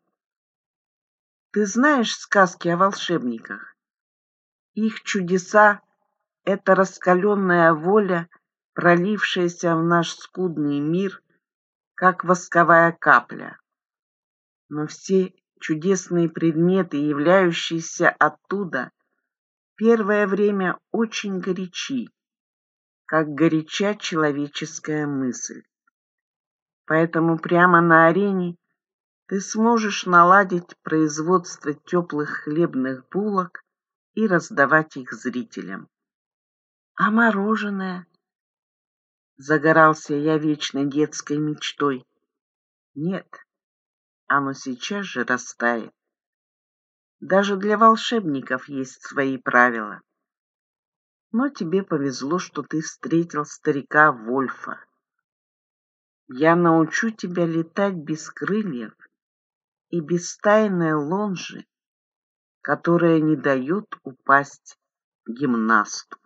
Ты знаешь сказки о волшебниках? Их чудеса — это раскаленная воля, пролившаяся в наш скудный мир как восковая капля. Но все чудесные предметы, являющиеся оттуда, первое время очень горячи, как горяча человеческая мысль. Поэтому прямо на арене ты сможешь наладить производство теплых хлебных булок и раздавать их зрителям. А мороженое? загорался я вечной детской мечтой. Нет, оно сейчас же растает. Даже для волшебников есть свои правила. Но тебе повезло, что ты встретил старика Вольфа. Я научу тебя летать без крыльев и без тайной лонжи, которая не дает упасть гимнасту.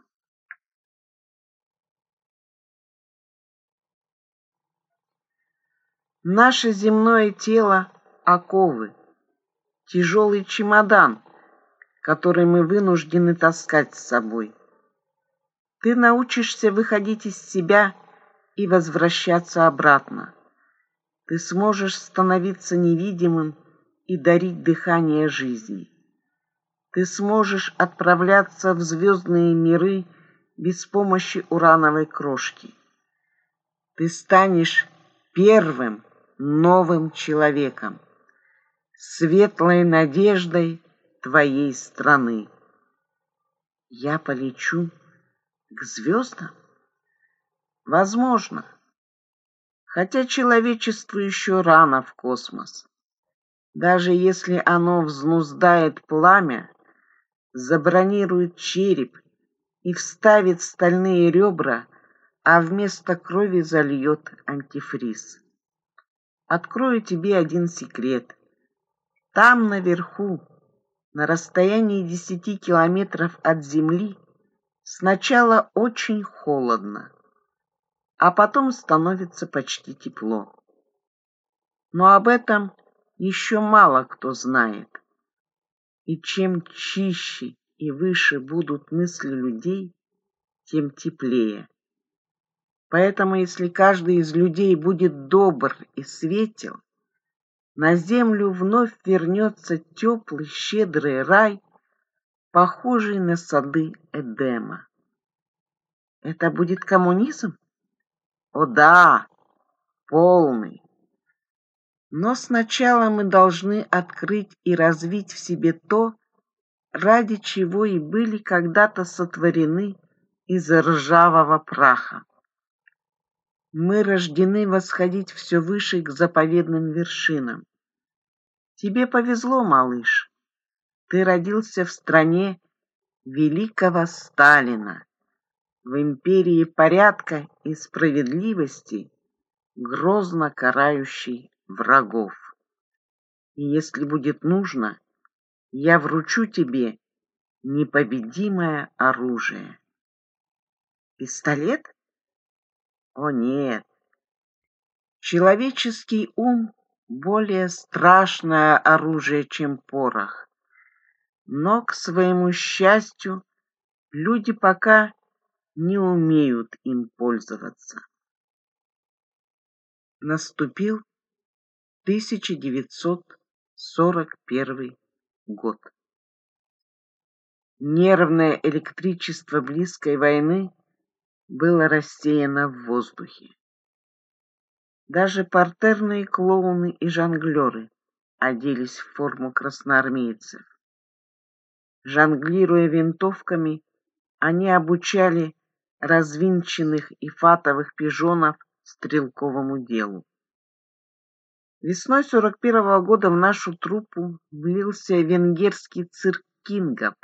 Наше земное тело — оковы, тяжелый чемодан, который мы вынуждены таскать с собой. Ты научишься выходить из себя и возвращаться обратно. Ты сможешь становиться невидимым и дарить дыхание жизни. Ты сможешь отправляться в звездные миры без помощи урановой крошки. Ты станешь первым, новым человеком, светлой надеждой твоей страны. Я полечу к звездам? Возможно, хотя человечеству еще рано в космос. Даже если оно взнуздает пламя, забронирует череп и вставит стальные ребра, а вместо крови зальет антифриз. Открою тебе один секрет. Там, наверху, на расстоянии десяти километров от земли, сначала очень холодно, а потом становится почти тепло. Но об этом еще мало кто знает. И чем чище и выше будут мысли людей, тем теплее. Поэтому, если каждый из людей будет добр и светел, на землю вновь вернется теплый, щедрый рай, похожий на сады Эдема. Это будет коммунизм? О да, полный. Но сначала мы должны открыть и развить в себе то, ради чего и были когда-то сотворены из ржавого праха мы рождены восходить все выше к заповедным вершинам. Тебе повезло, малыш. Ты родился в стране великого Сталина, в империи порядка и справедливости, грозно карающей врагов. И если будет нужно, я вручу тебе непобедимое оружие. Пистолет? О нет! Человеческий ум — более страшное оружие, чем порох. Но, к своему счастью, люди пока не умеют им пользоваться. Наступил 1941 год. Нервное электричество близкой войны — было рассеяно в воздухе. Даже партерные клоуны и жонглеры оделись в форму красноармейцев. Жонглируя винтовками, они обучали развинченных и фатовых пижонов стрелковому делу. Весной 41 -го года в нашу труппу влился венгерский цирк Кингов,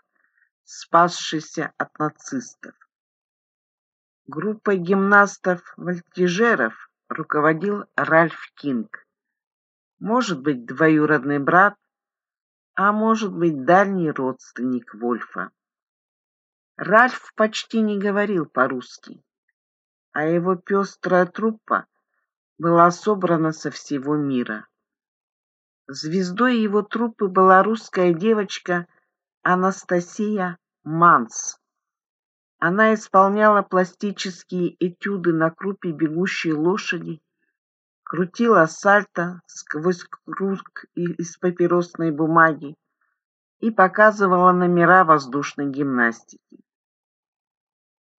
спасшийся от нацистов. Группой гимнастов-вольтежеров руководил Ральф Кинг, может быть, двоюродный брат, а может быть, дальний родственник Вольфа. Ральф почти не говорил по-русски, а его пестрая труппа была собрана со всего мира. Звездой его труппы была русская девочка Анастасия Манс. Она исполняла пластические этюды на крупе бегущей лошади, крутила сальто сквозь круг из папиросной бумаги и показывала номера воздушной гимнастики.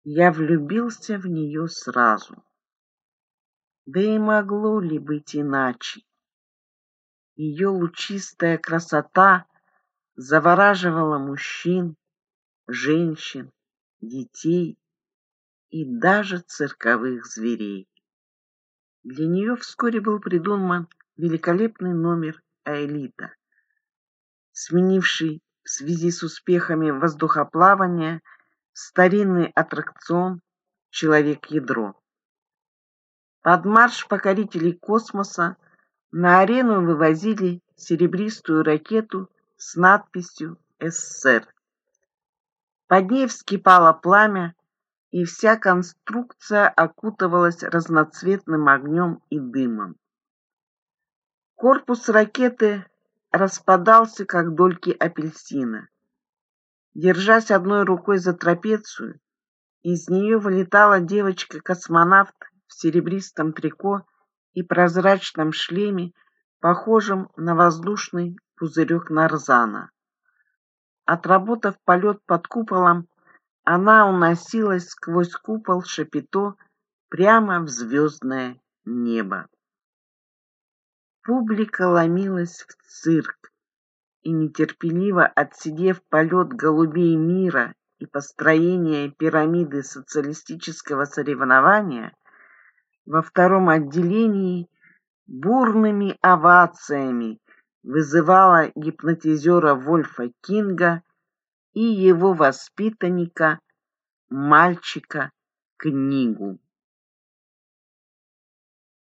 Я влюбился в нее сразу. Да и могло ли быть иначе? Ее лучистая красота завораживала мужчин, женщин, детей и даже цирковых зверей. Для нее вскоре был придуман великолепный номер Элита, сменивший в связи с успехами воздухоплавания старинный аттракцион «Человек-ядро». Под марш покорителей космоса на арену вывозили серебристую ракету с надписью «СССР». Под ней вскипало пламя, и вся конструкция окутывалась разноцветным огнем и дымом. Корпус ракеты распадался, как дольки апельсина. Держась одной рукой за трапецию, из нее вылетала девочка-космонавт в серебристом трико и прозрачном шлеме, похожем на воздушный пузырек нарзана. Отработав полет под куполом, она уносилась сквозь купол шапито прямо в звездное небо. Публика ломилась в цирк, и нетерпеливо отсидев полет голубей мира и построение пирамиды социалистического соревнования, во втором отделении бурными овациями вызывала гипнотизера Вольфа Кинга и его воспитанника, мальчика, книгу.